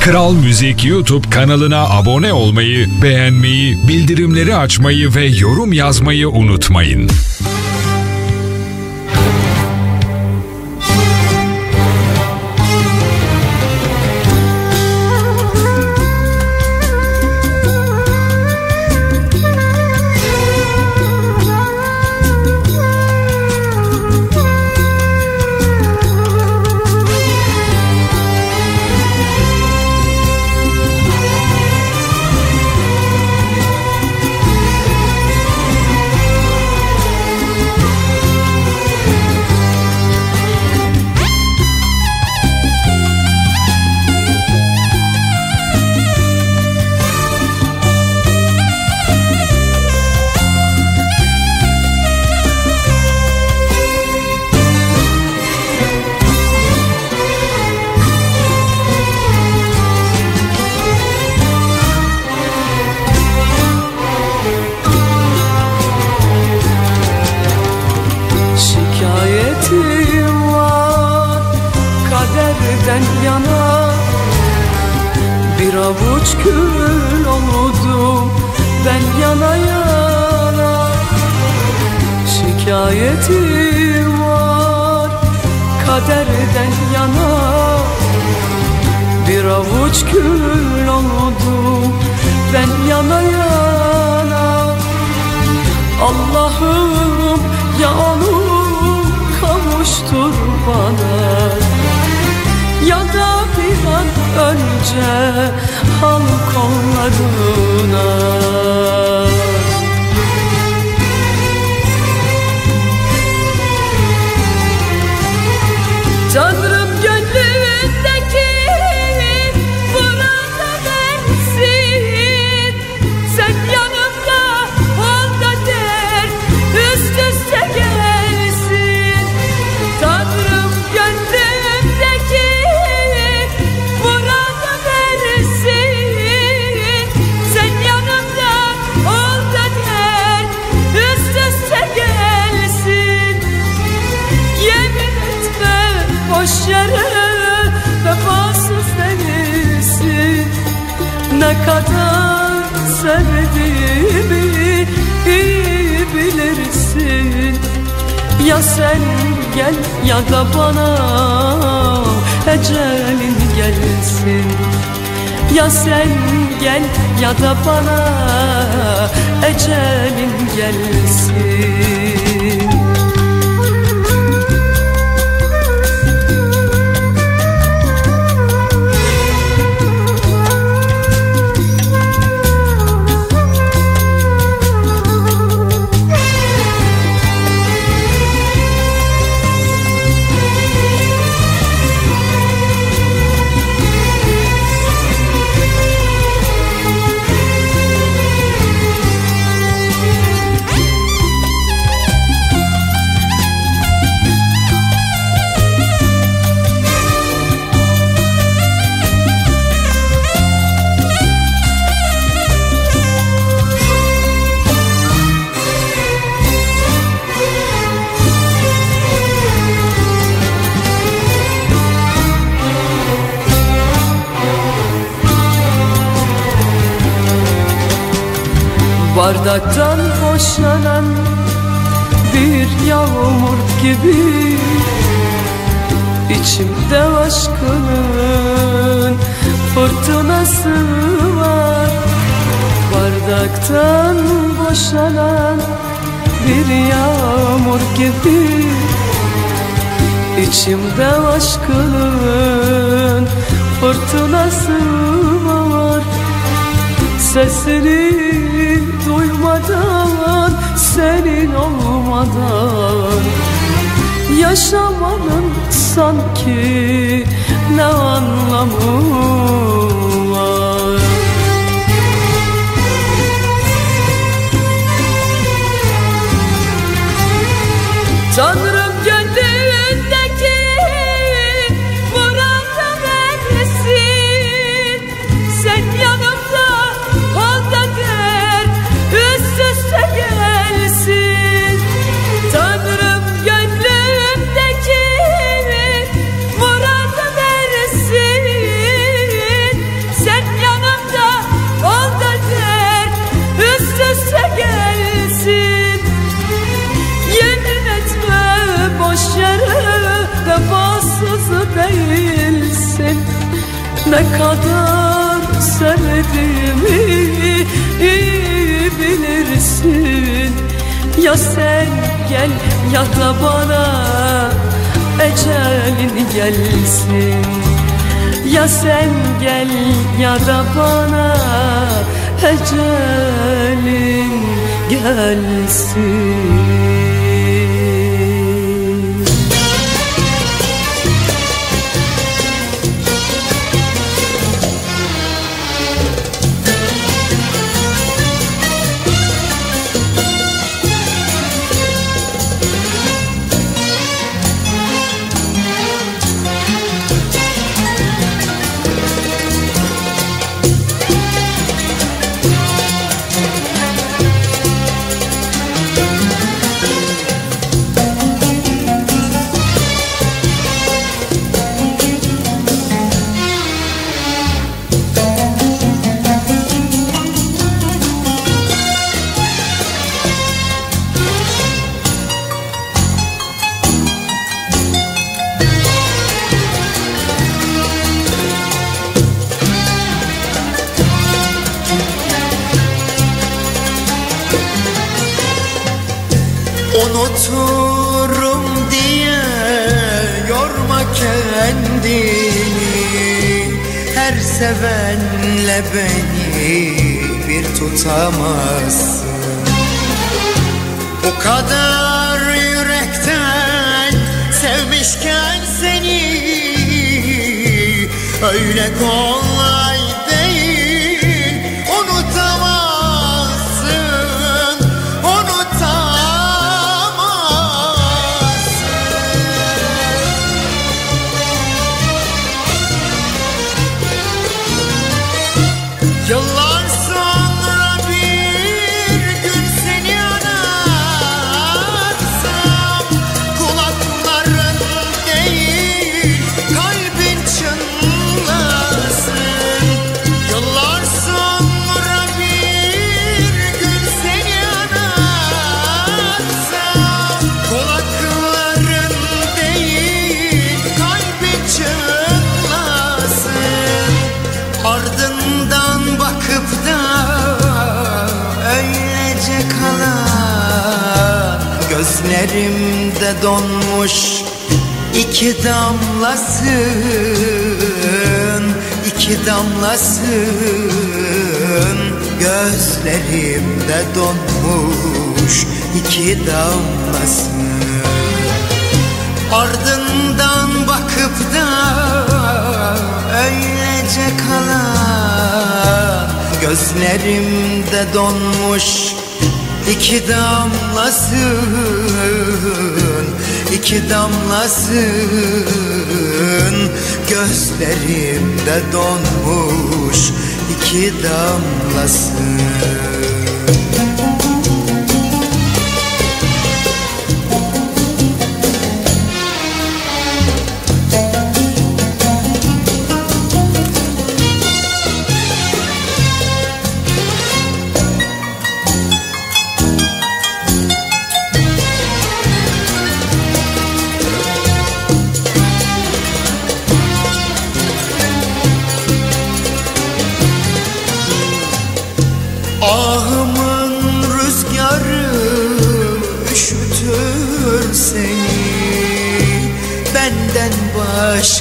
S: Kral Müzik YouTube kanalına abone olmayı, beğenmeyi, bildirimleri açmayı ve yorum yazmayı unutmayın.
T: Fırtınası var.
S: Sesini duymadan senin olmadan. Yaşamanın sanki ne anlamı Ne kadar sevdiğimi iyi bilirsin. Ya sen gel ya da bana ecelin gelsin. Ya sen gel ya da bana ecelin gelsin
F: beni bir tutamazsın. Bu kadar yürekten sevmişken seni Öyle kolay donmuş iki damlasın iki damlasın. Gözlerimde donmuş iki damlasın. Ardından bakıp da öylece kalan. Gözlerimde donmuş iki damlasın iki damlasın. Gözlerimde donmuş iki damlasın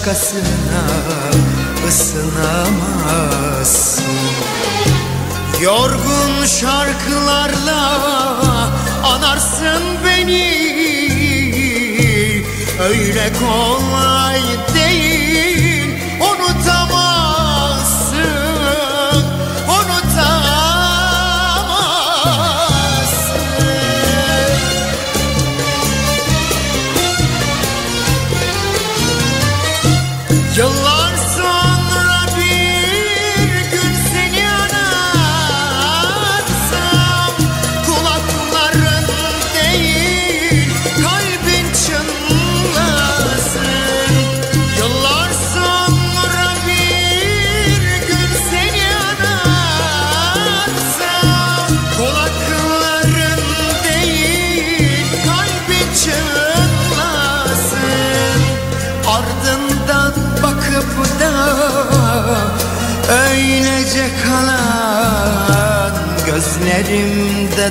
F: başkasına ısınamazsın. Yorgun şarkılarla anarsın beni. Öyle kolay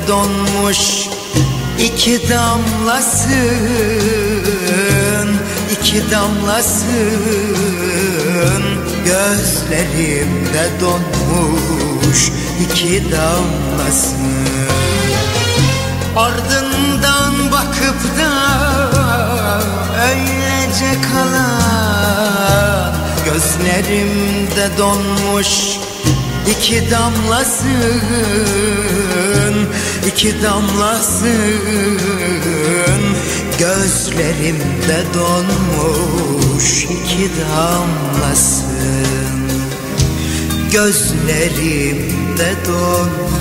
F: donmuş iki damlasın iki damlasın. Gözlerimde donmuş iki damlasın. Ardından bakıp da öylece kalan Gözlerimde donmuş iki damlasın iki damlasın. Gözlerimde donmuş iki damlasın. Gözlerimde donmuş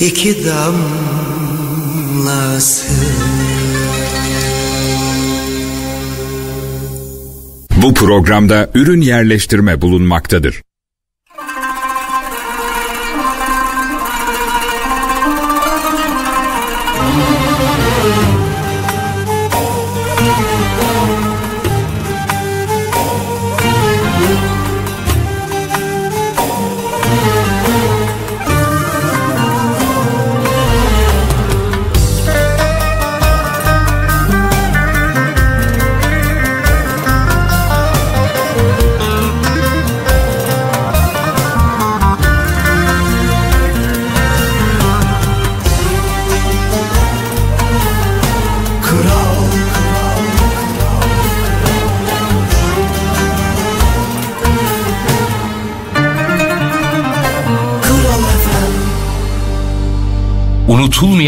F: iki damlasın.
U: Bu programda ürün yerleştirme bulunmaktadır.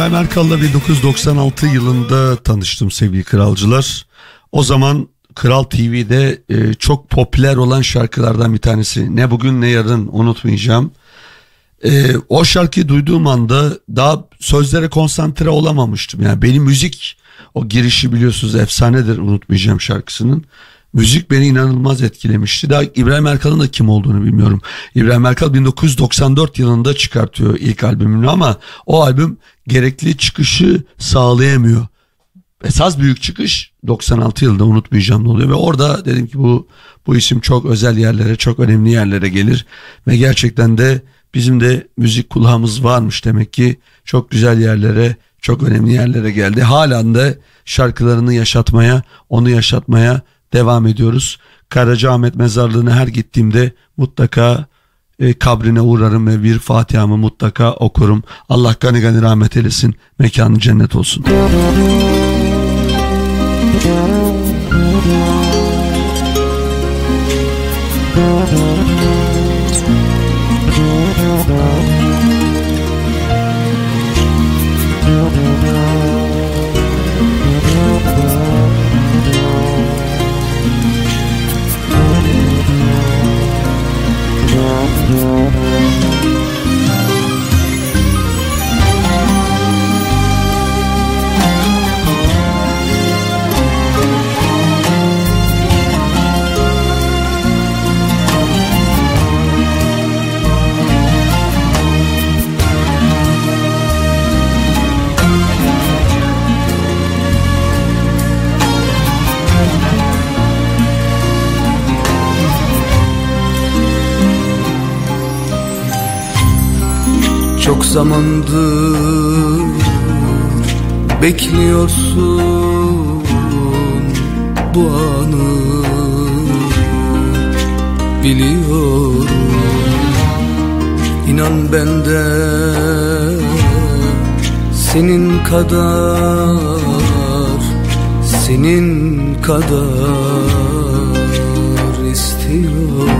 A: İbrahim Erkal'la 1996 yılında tanıştım sevgili kralcılar. O zaman Kral TV'de e, çok popüler olan şarkılardan bir tanesi. Ne bugün ne yarın unutmayacağım. E, o şarkıyı duyduğum anda daha sözlere konsantre olamamıştım. Yani benim müzik o girişi biliyorsunuz efsanedir unutmayacağım şarkısının. Müzik beni inanılmaz etkilemişti. Daha İbrahim Erkal'ın da kim olduğunu bilmiyorum. İbrahim Erkal 1994 yılında çıkartıyor ilk albümünü ama o albüm gerekli çıkışı sağlayamıyor. Esas büyük çıkış 96 yılında unutmayacağım oluyor ve orada dedim ki bu bu isim çok özel yerlere, çok önemli yerlere gelir ve gerçekten de bizim de müzik kulağımız varmış demek ki çok güzel yerlere, çok önemli yerlere geldi. Halen de şarkılarını yaşatmaya, onu yaşatmaya devam ediyoruz. Karacaahmet mezarlığına her gittiğimde mutlaka e, kabrine uğrarım ve bir Fatiha'mı mutlaka okurum. Allah gani gani rahmet eylesin. Mekanı cennet olsun.
D: Çok zamandır bekliyorsun bu anı. Biliyorum İnan ben de senin kadar senin kadar istiyorum.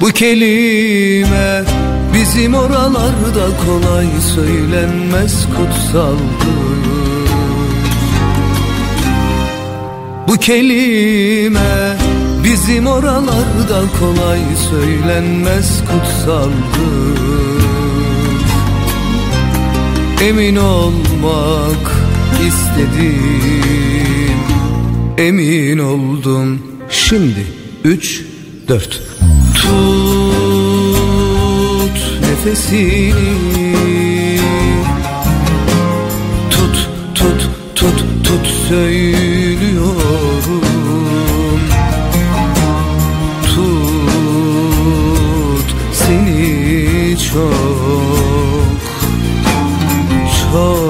D: Bu kelime bizim oralarda kolay söylenmez kutsaldır Bu kelime bizim oralarda kolay söylenmez kutsaldır Emin olmak istedim Emin oldum. Şimdi üç dört. Tut nefesini Tut tut tut tut söylüyorum. Tut seni çok çok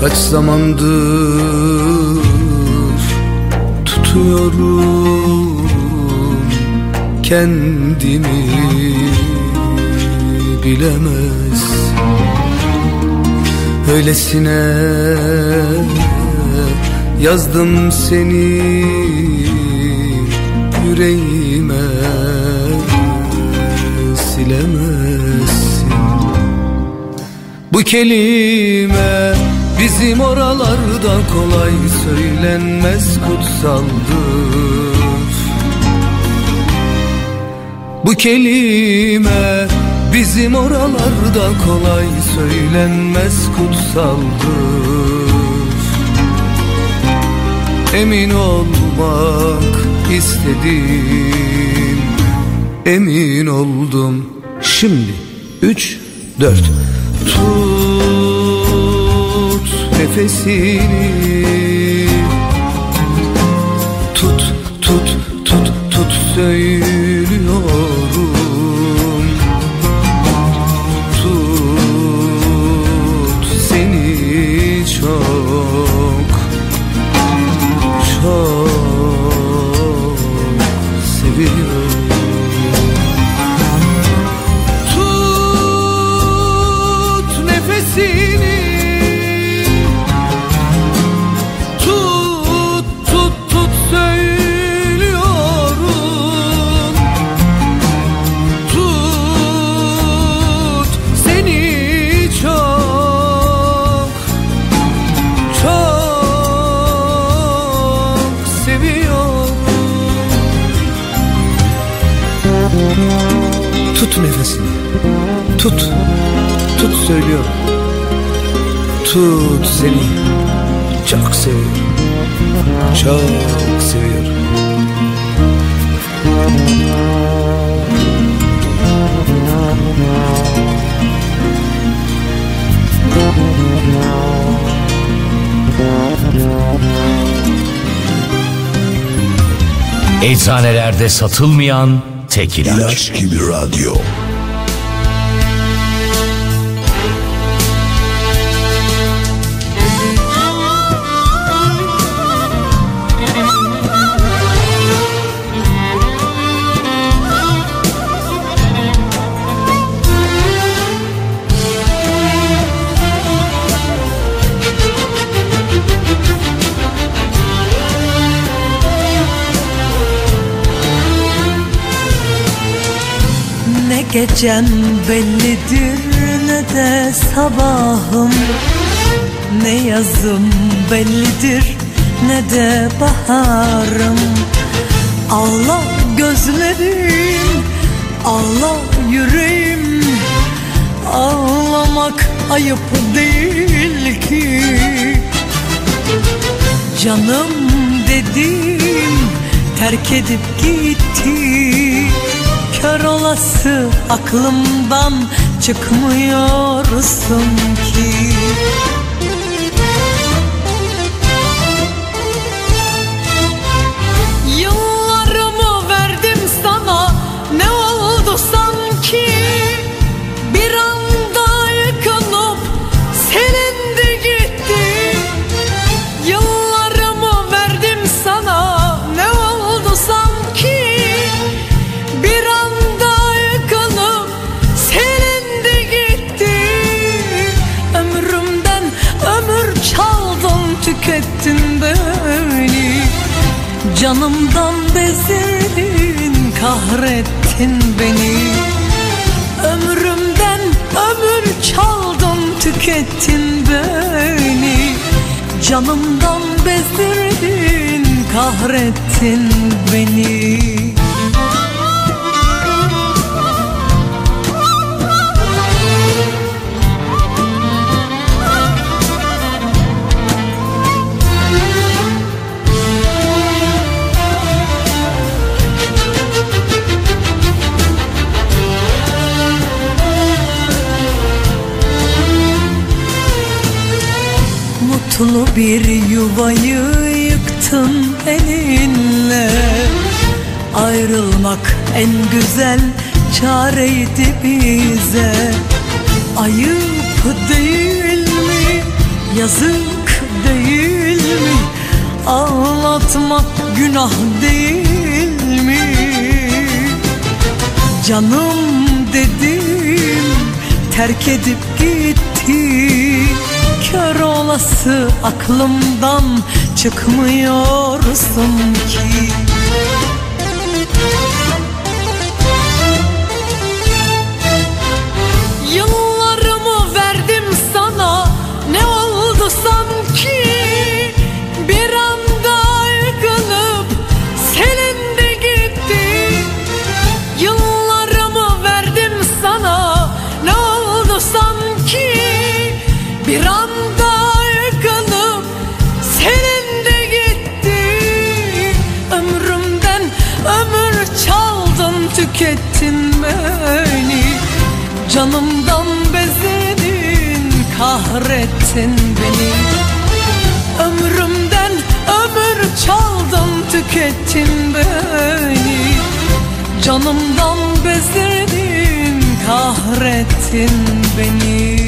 D: Kaç zamandır tutuyorum kendimi bilemez. Öylesine yazdım seni yüreğime silemezsin. Bu kelime bizim oralarda kolay söylenmez kutsaldır. Bu kelime bizim oralarda kolay söylenmez kutsaldır. Emin olmak istedim. Emin oldum. Şimdi üç dört. Tut nefesini. Tut tut tut tut söylüyorum söylüyorum Tut seni Çok seviyorum Çok seviyorum
V: Eczanelerde satılmayan tek ilaç.
W: İlaç gibi radyo.
S: Gecem bellidir ne de sabahım. Ne yazım bellidir ne de baharım. Allah gözlerim, Allah yüreğim. Ağlamak ayıp değil ki. Canım dedim terk edip gitti Kör olası aklımdan çıkmıyorsun ki Canımdan bezdirdin kahrettin beni. Ömrümden ömür çaldın tükettin beni. Canımdan bezdirdin kahrettin beni Bir yuvayı yıktın elinle Ayrılmak en güzel çareydi bize Ayıp değil mi?
H: Yazık değil mi? Ağlatmak günah değil mi? Canım dedim terk edip gittin Kör olası aklımdan çıkmıyorsun ki. terk ettin beni Canımdan bezedin kahrettin beni. Ömrümden ömür çaldın tükettin beni Canımdan bezedin kahrettin beni.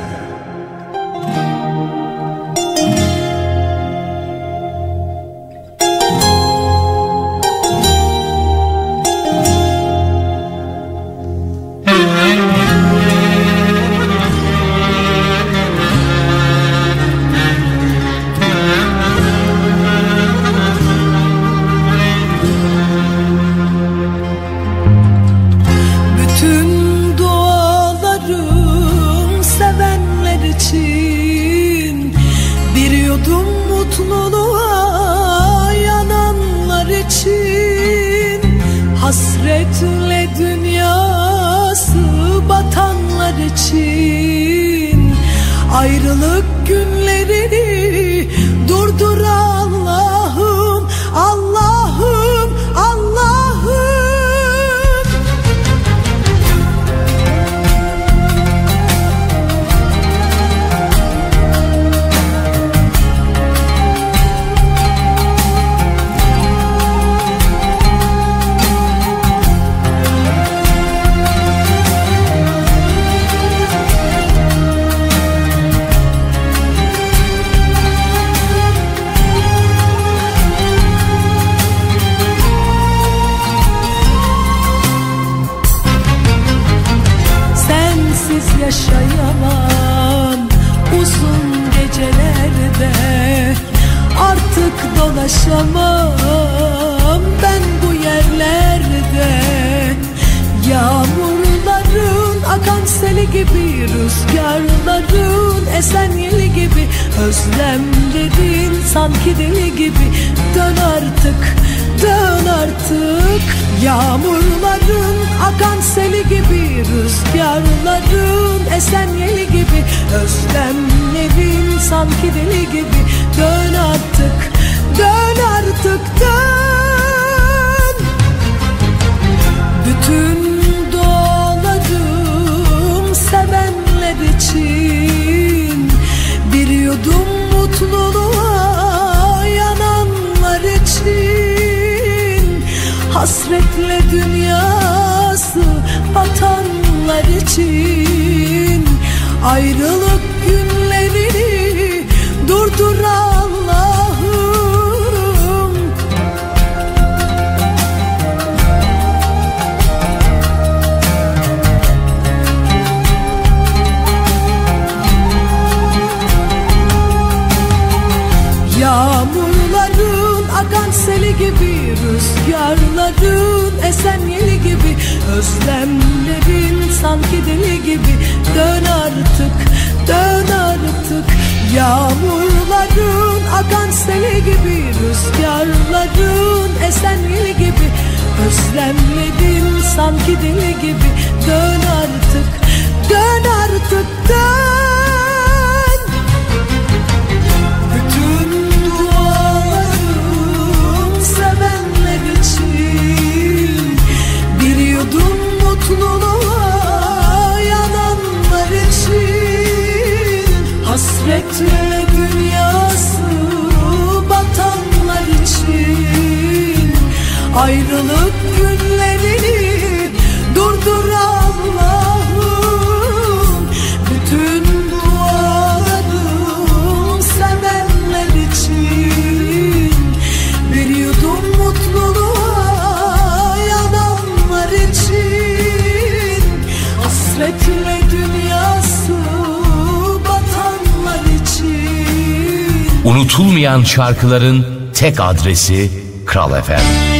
V: Şarkıların tek adresi Kral FM.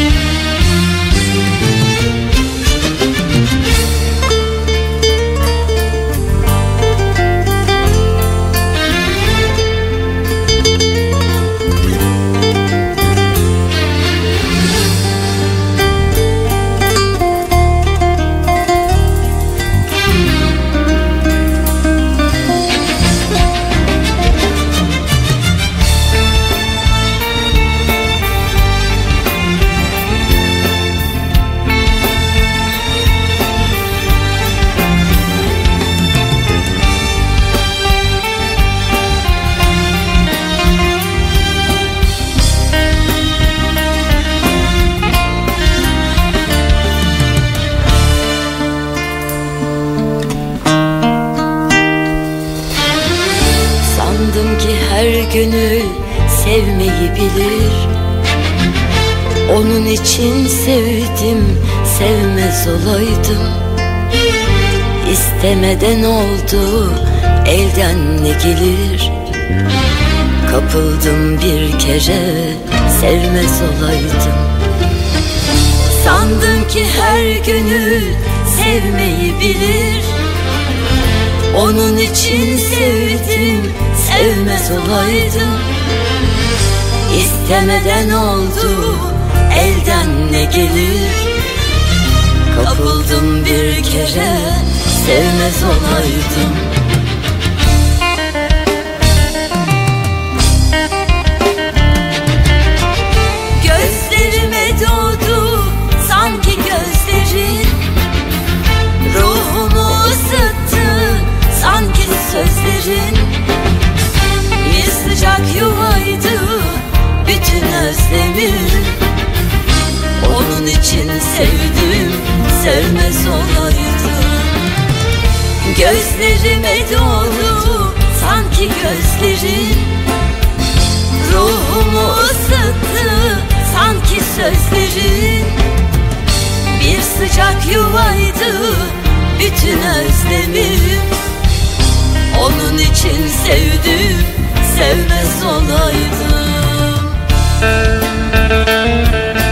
X: İçin sevdim sevmez olaydım. İstemeden oldu elden ne gelir? Kapıldım bir kere sevmez olaydım. Sandım ki her gönül sevmeyi bilir. Onun için sevdim sevmez olaydım. İstemeden oldu elden ne gelir? Kapıldım bir kere sevmez olaydım. Gözlerime doğdu sanki gözlerin. Ruhumu ısıttı sanki sözlerin. Bir sıcak yuvaydı bütün özlemim için sevdim sevmez olaydım. Gözlerime doğdu sanki gözlerin Ruhumu ısıttı sanki sözlerin Bir sıcak yuvaydı bütün özlemim. Onun için sevdim sevmez olaydım. İncindim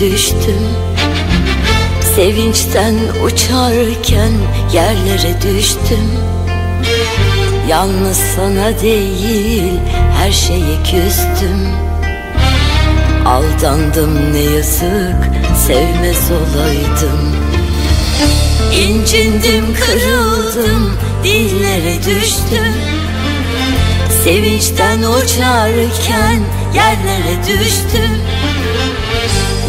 X: düştüm Sevinçten uçarken yerlere düştüm. Yalnız sana değil her şeye küstüm. Aldandım ne yazık sevmez olaydım. İncindim kırıldım dillere düştüm. Sevinçten uçarken yerlere düştüm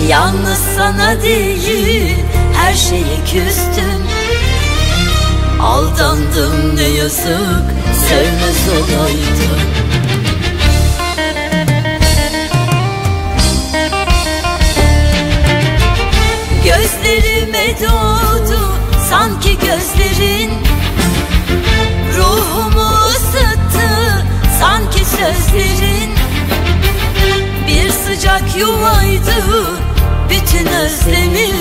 X: Yalnız sana değil her şeye küstüm. Aldandım ne yazık sevmez olaydım. Gözlerime doğdu sanki gözlerin Ruhumu ısıttı sanki sözlerin Bir sıcak yuvaydı bütün özlemim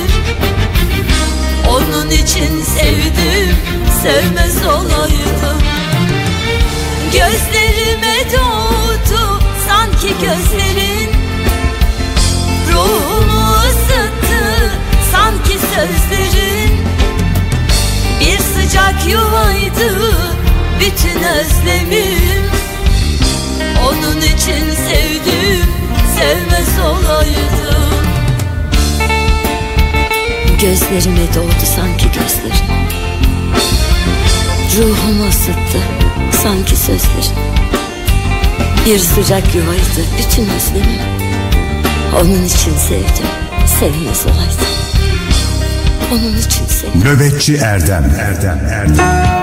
X: Onun için sevdim sevmez olaydım. Gözlerime doğdu sanki gözlerin. Ruhumu ısıttı sanki sözlerin. Bir sıcak yuvaydı bütün özlemim. Onun için sevdim sevmez olaydım Gözlerime doldu sanki gözlerin Ruhumu ısıttı sanki sözlerin Bir sıcak yuvaydı bütün özlemim Onun için sevdim sevmez olaydım. Onun için sevdim.
W: Nöbetçi Erdem. Erdem Erdem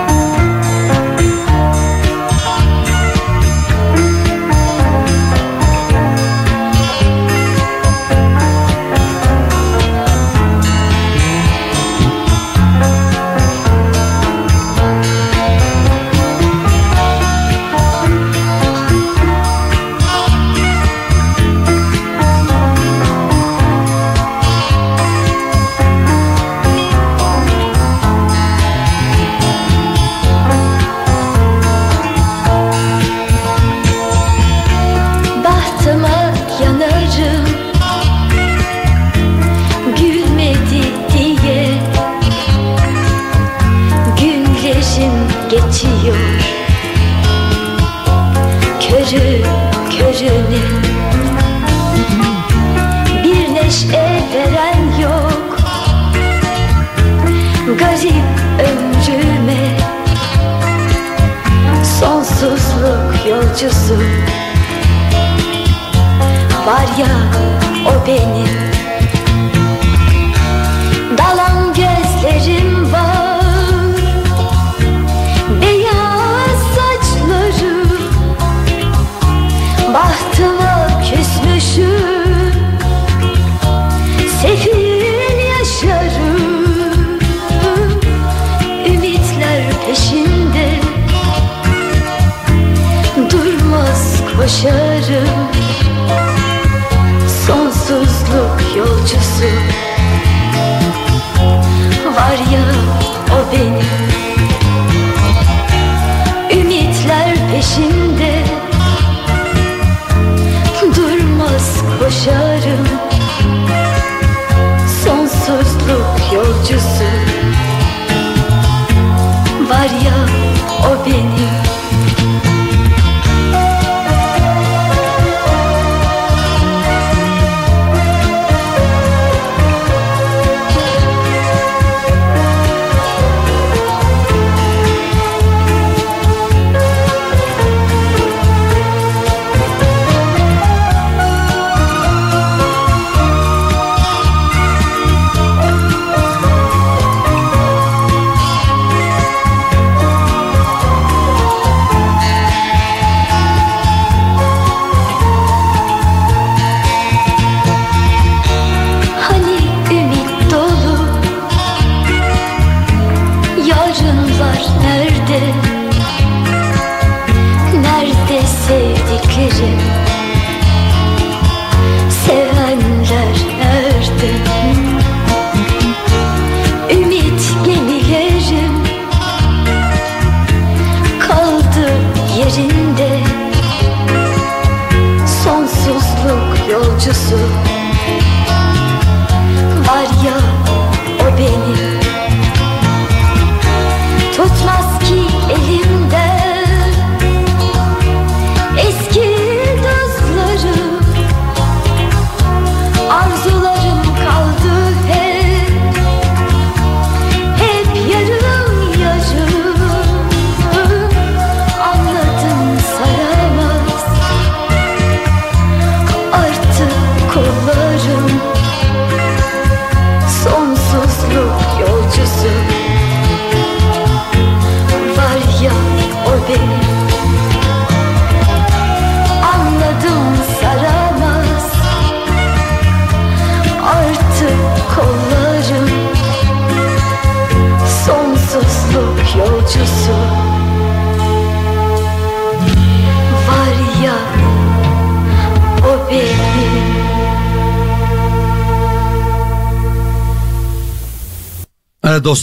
Y: 心。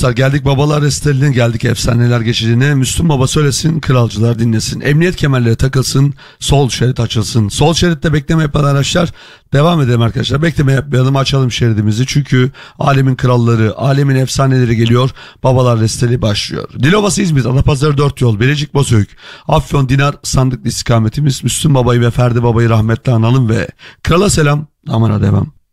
Y: Dostlar geldik babalar resteliğine geldik efsaneler geçidine. Müslüm Baba söylesin kralcılar dinlesin. Emniyet kemerleri takılsın sol şerit açılsın. Sol şeritte bekleme yapan araçlar devam edelim arkadaşlar. Bekleme yapmayalım açalım şeridimizi. Çünkü alemin kralları alemin efsaneleri geliyor. Babalar resteli başlıyor. Dilovası İzmir Adapazarı 4 yol Bilecik Bozüyük Afyon Dinar sandıklı istikametimiz Müslüm Baba'yı ve Ferdi Baba'yı rahmetle analım ve krala selam damara devam.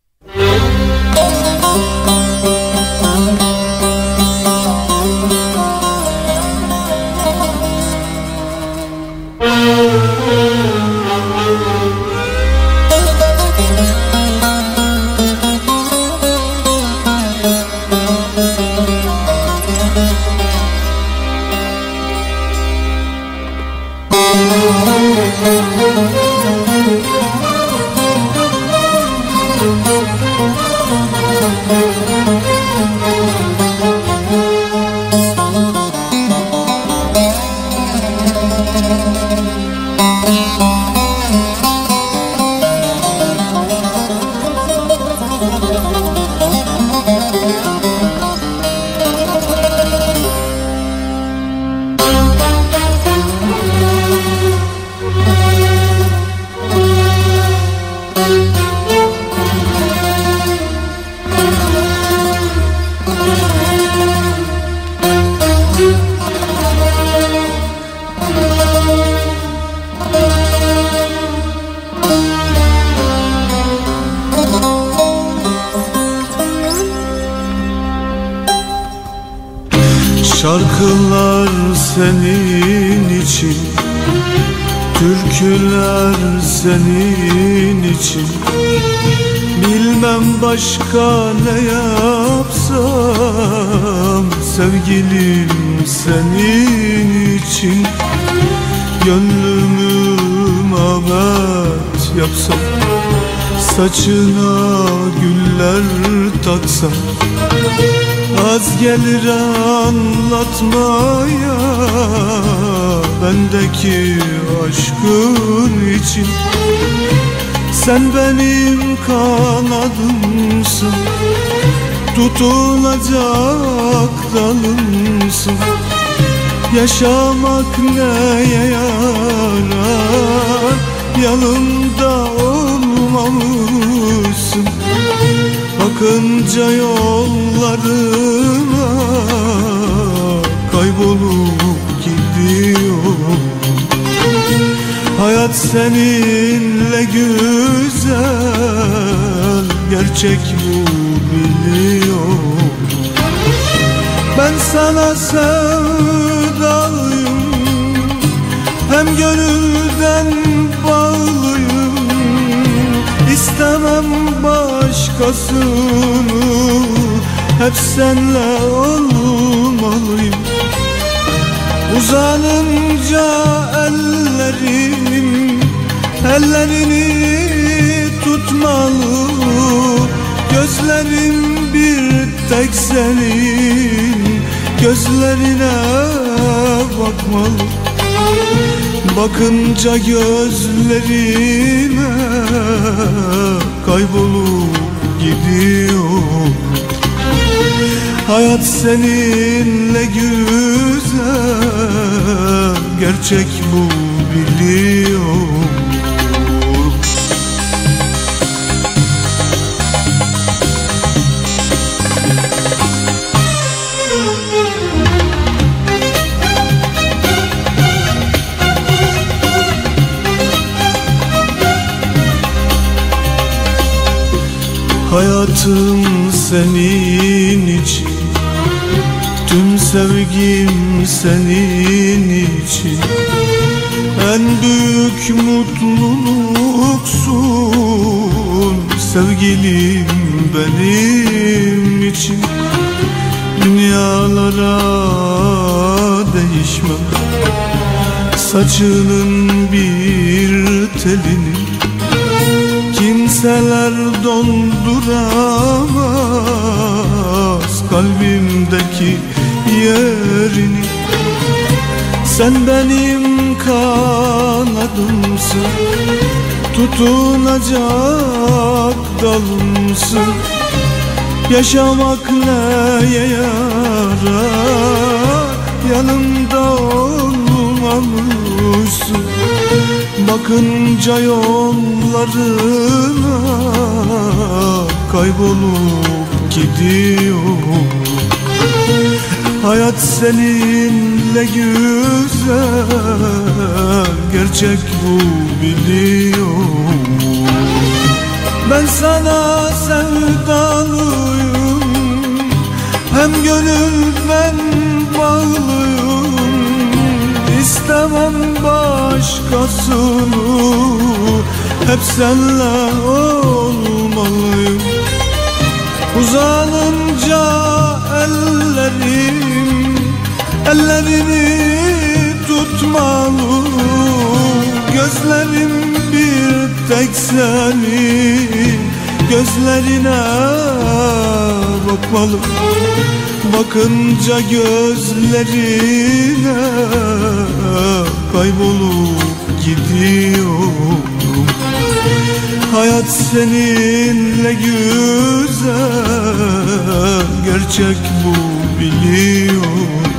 B: Başka ne yapsam Sevgilim senin için Gönlümü mabet yapsam Saçına güller taksam Az gelir anlatmaya Bendeki aşkın için Sen benim kanadımsın Tutulacak dalımsın. Yaşamak neye yarar? Yanımda olmalısın Bakınca yollarına kaybolup gidiyor Hayat seninle güzel Gerçek bu biliyor Ben sana sevdalıyım Hem gönülden bağlıyım. İstemem başkasını Hep senle olmalıyım. Uzanınca ellerim Ellerini tutmalı. Gözlerim bir tek senin Gözlerine bakmalı. Bakınca gözlerime kaybolup gidiyor. Hayat seninle güzel Gerçek bu biliyor Hayatım senin için Tüm sevgim senin için büyük mutluluksun Sevgilim benim için. Dünyalara değişmem Saçının bir telini Kimseler dolduramaz kalbimdeki yerini. Sen benim kanadımsın Tutunacak dalımsın. Yaşamak neye yarar? Yanımda olmamışsın. Bakınca yollarına kaybolup gidiyor. Hayat seninle güzel Gerçek bu biliyor Ben sana sevdalıyım Hem gönülden bağlıyım. İstemem başkasını Hep senle olmalıyım. Uzanınca ellerim Ellerini tutmalı Gözlerim tek senin. Gözlerine bakmalı. Bakınca gözlerine kaybolup gidiyorum. Hayat seninle güzel Gerçek bu biliyorum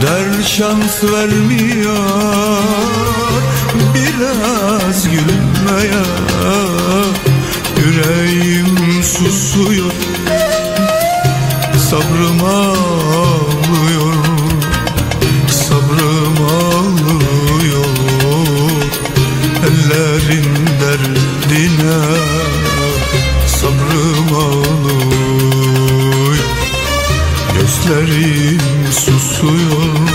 B: Kader şans vermiyor biraz gülmeye Yüreğim susuyor Sabrım ağlıyor. Sabrım ağlıyor Ellerin derdine. Sabrım ağlıyor Gözlerim susuyor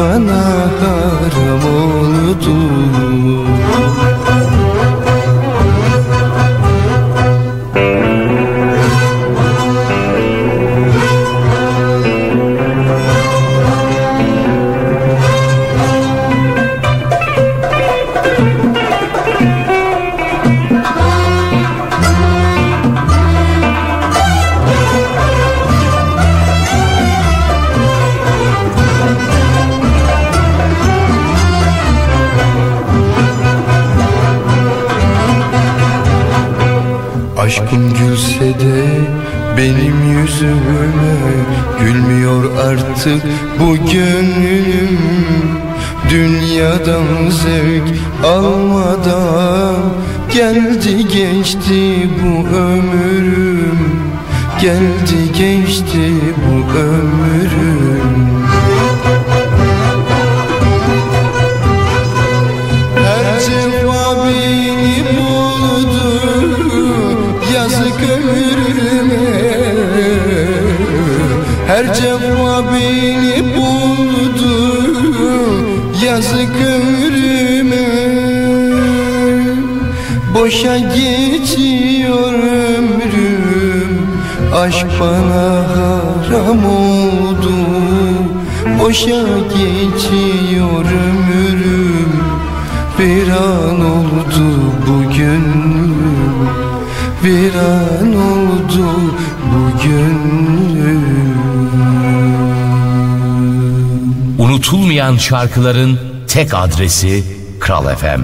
D: bana geçti bu ömrüm. Her cefa beni buldu Yazık ömrüme. Her cefa beni buldu Yazık ömrüme. Boşa geçiyor ömrüm Aşk bana oldu Boşa geçiyor ömrüm Bir an oldu bugün Bir an oldu bugün
V: Unutulmayan şarkıların tek adresi Kral FM.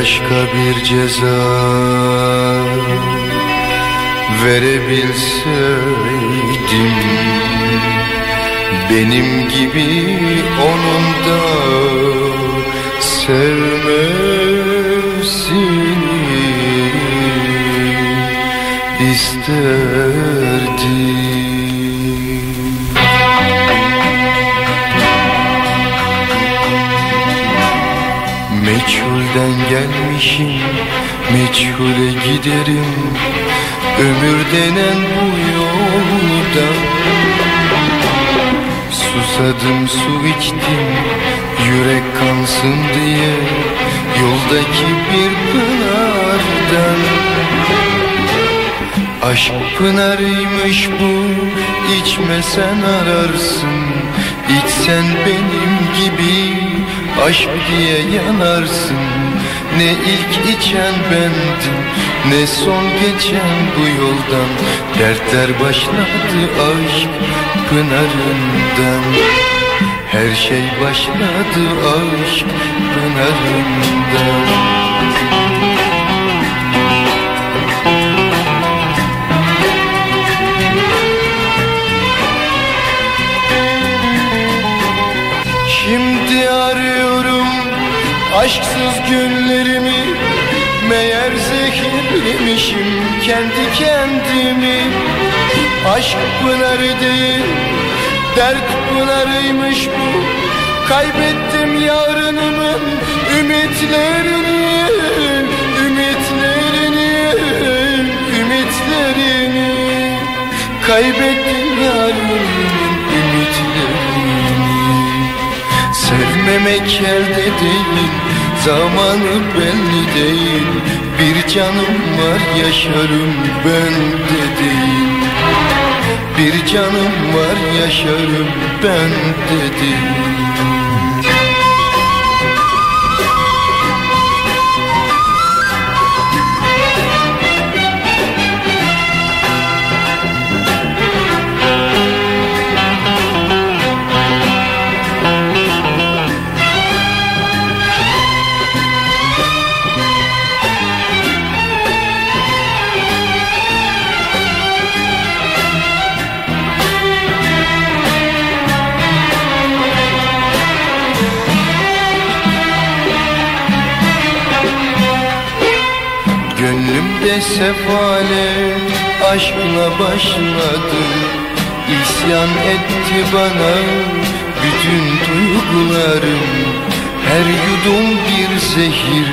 D: Aşka bir ceza verebilseydim Benim gibi onun da sevmesini isterdim Meçhulden gelmişim Meçhule giderim. Ömür denen bu yolda. Susadım su içtim Yürek kansın diye. Yoldaki bir pınardan. Aşk pınarıymış bu içmesen ararsın. İçsen benim gibi aşk diye yanarsın. Ne ilk içen bendim ne son geçen bu yoldan. Dertler başladı aşk pınarından. Her şey başladı aşk pınarından aşksız günlerimi Meğer zehirlemişim kendi kendimi. Aşk pınarı değil dert pınarıymış bu. Kaybettim yarınımın ümitlerini Ümitlerini, ümitlerini. Kaybettim yarınımın ümitlerini. Sevmemek elde değil Zamanı belli değil. Bir canım var yaşarım ben de değil. Bir canım var yaşarım ben de değil Gönlümde sefalet aşkla başladı. İsyan etti bana bütün duygularım. Her yudum bir zehir,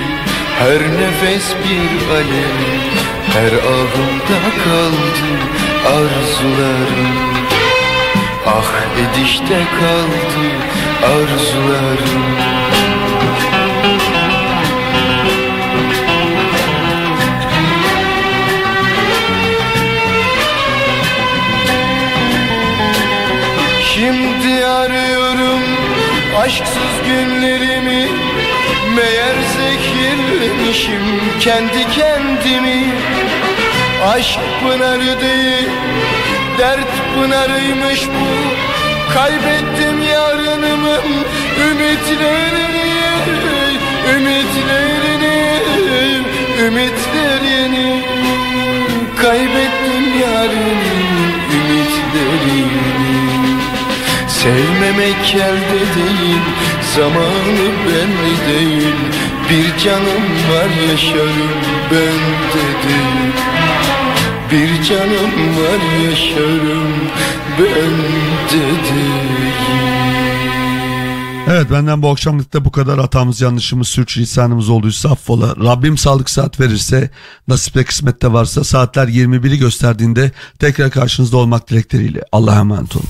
D: her nefes bir alev Her ahımda kaldı arzularım. Ah edişte kaldı arzularım aşksız günlerimi Meğer zehirlemişim kendi kendimi. Aşk pınarı değil dert pınarıymış bu. Kaybettim yarınımın ümitlerini Ümitlerini, ümitlerini. Kaybettim yarınımın ümitlerini Sevmemek elde değil Zamanı belli değil Bir canım var yaşarım ben de değil Bir canım var yaşarım ben de değil
A: Evet benden bu akşamlık da bu kadar hatamız yanlışımız sürçülisanımız olduysa affola. Rabbim sağlık saat verirse nasipte kısmette varsa saatler 21'i gösterdiğinde tekrar karşınızda olmak dilekleriyle. Allah'a emanet olun.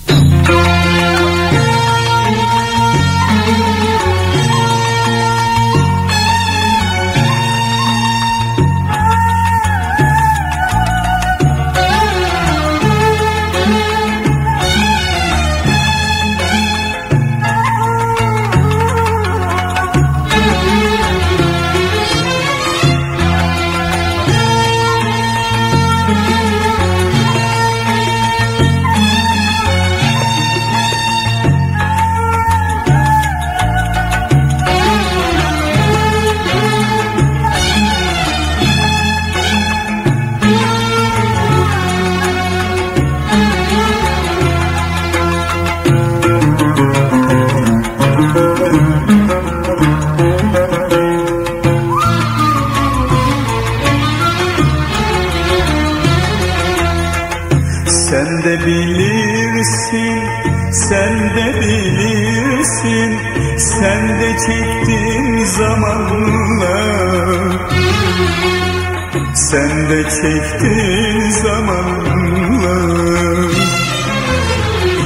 B: birlikte zamanla.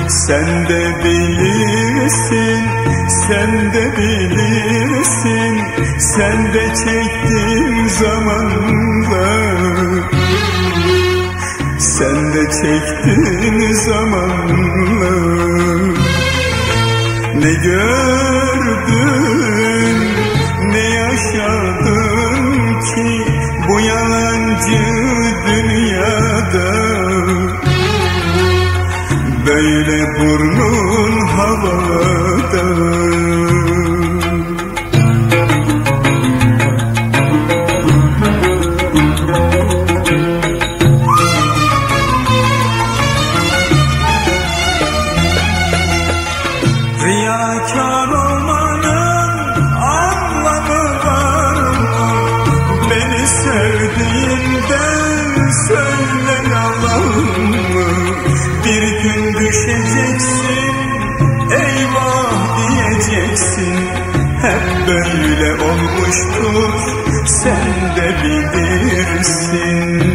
B: Sen de bilirsin, sen de bilirsin. Sen de çektin zamanla. Sen de çektin zamanla. Ne gördün? Öyle burnun havada. You.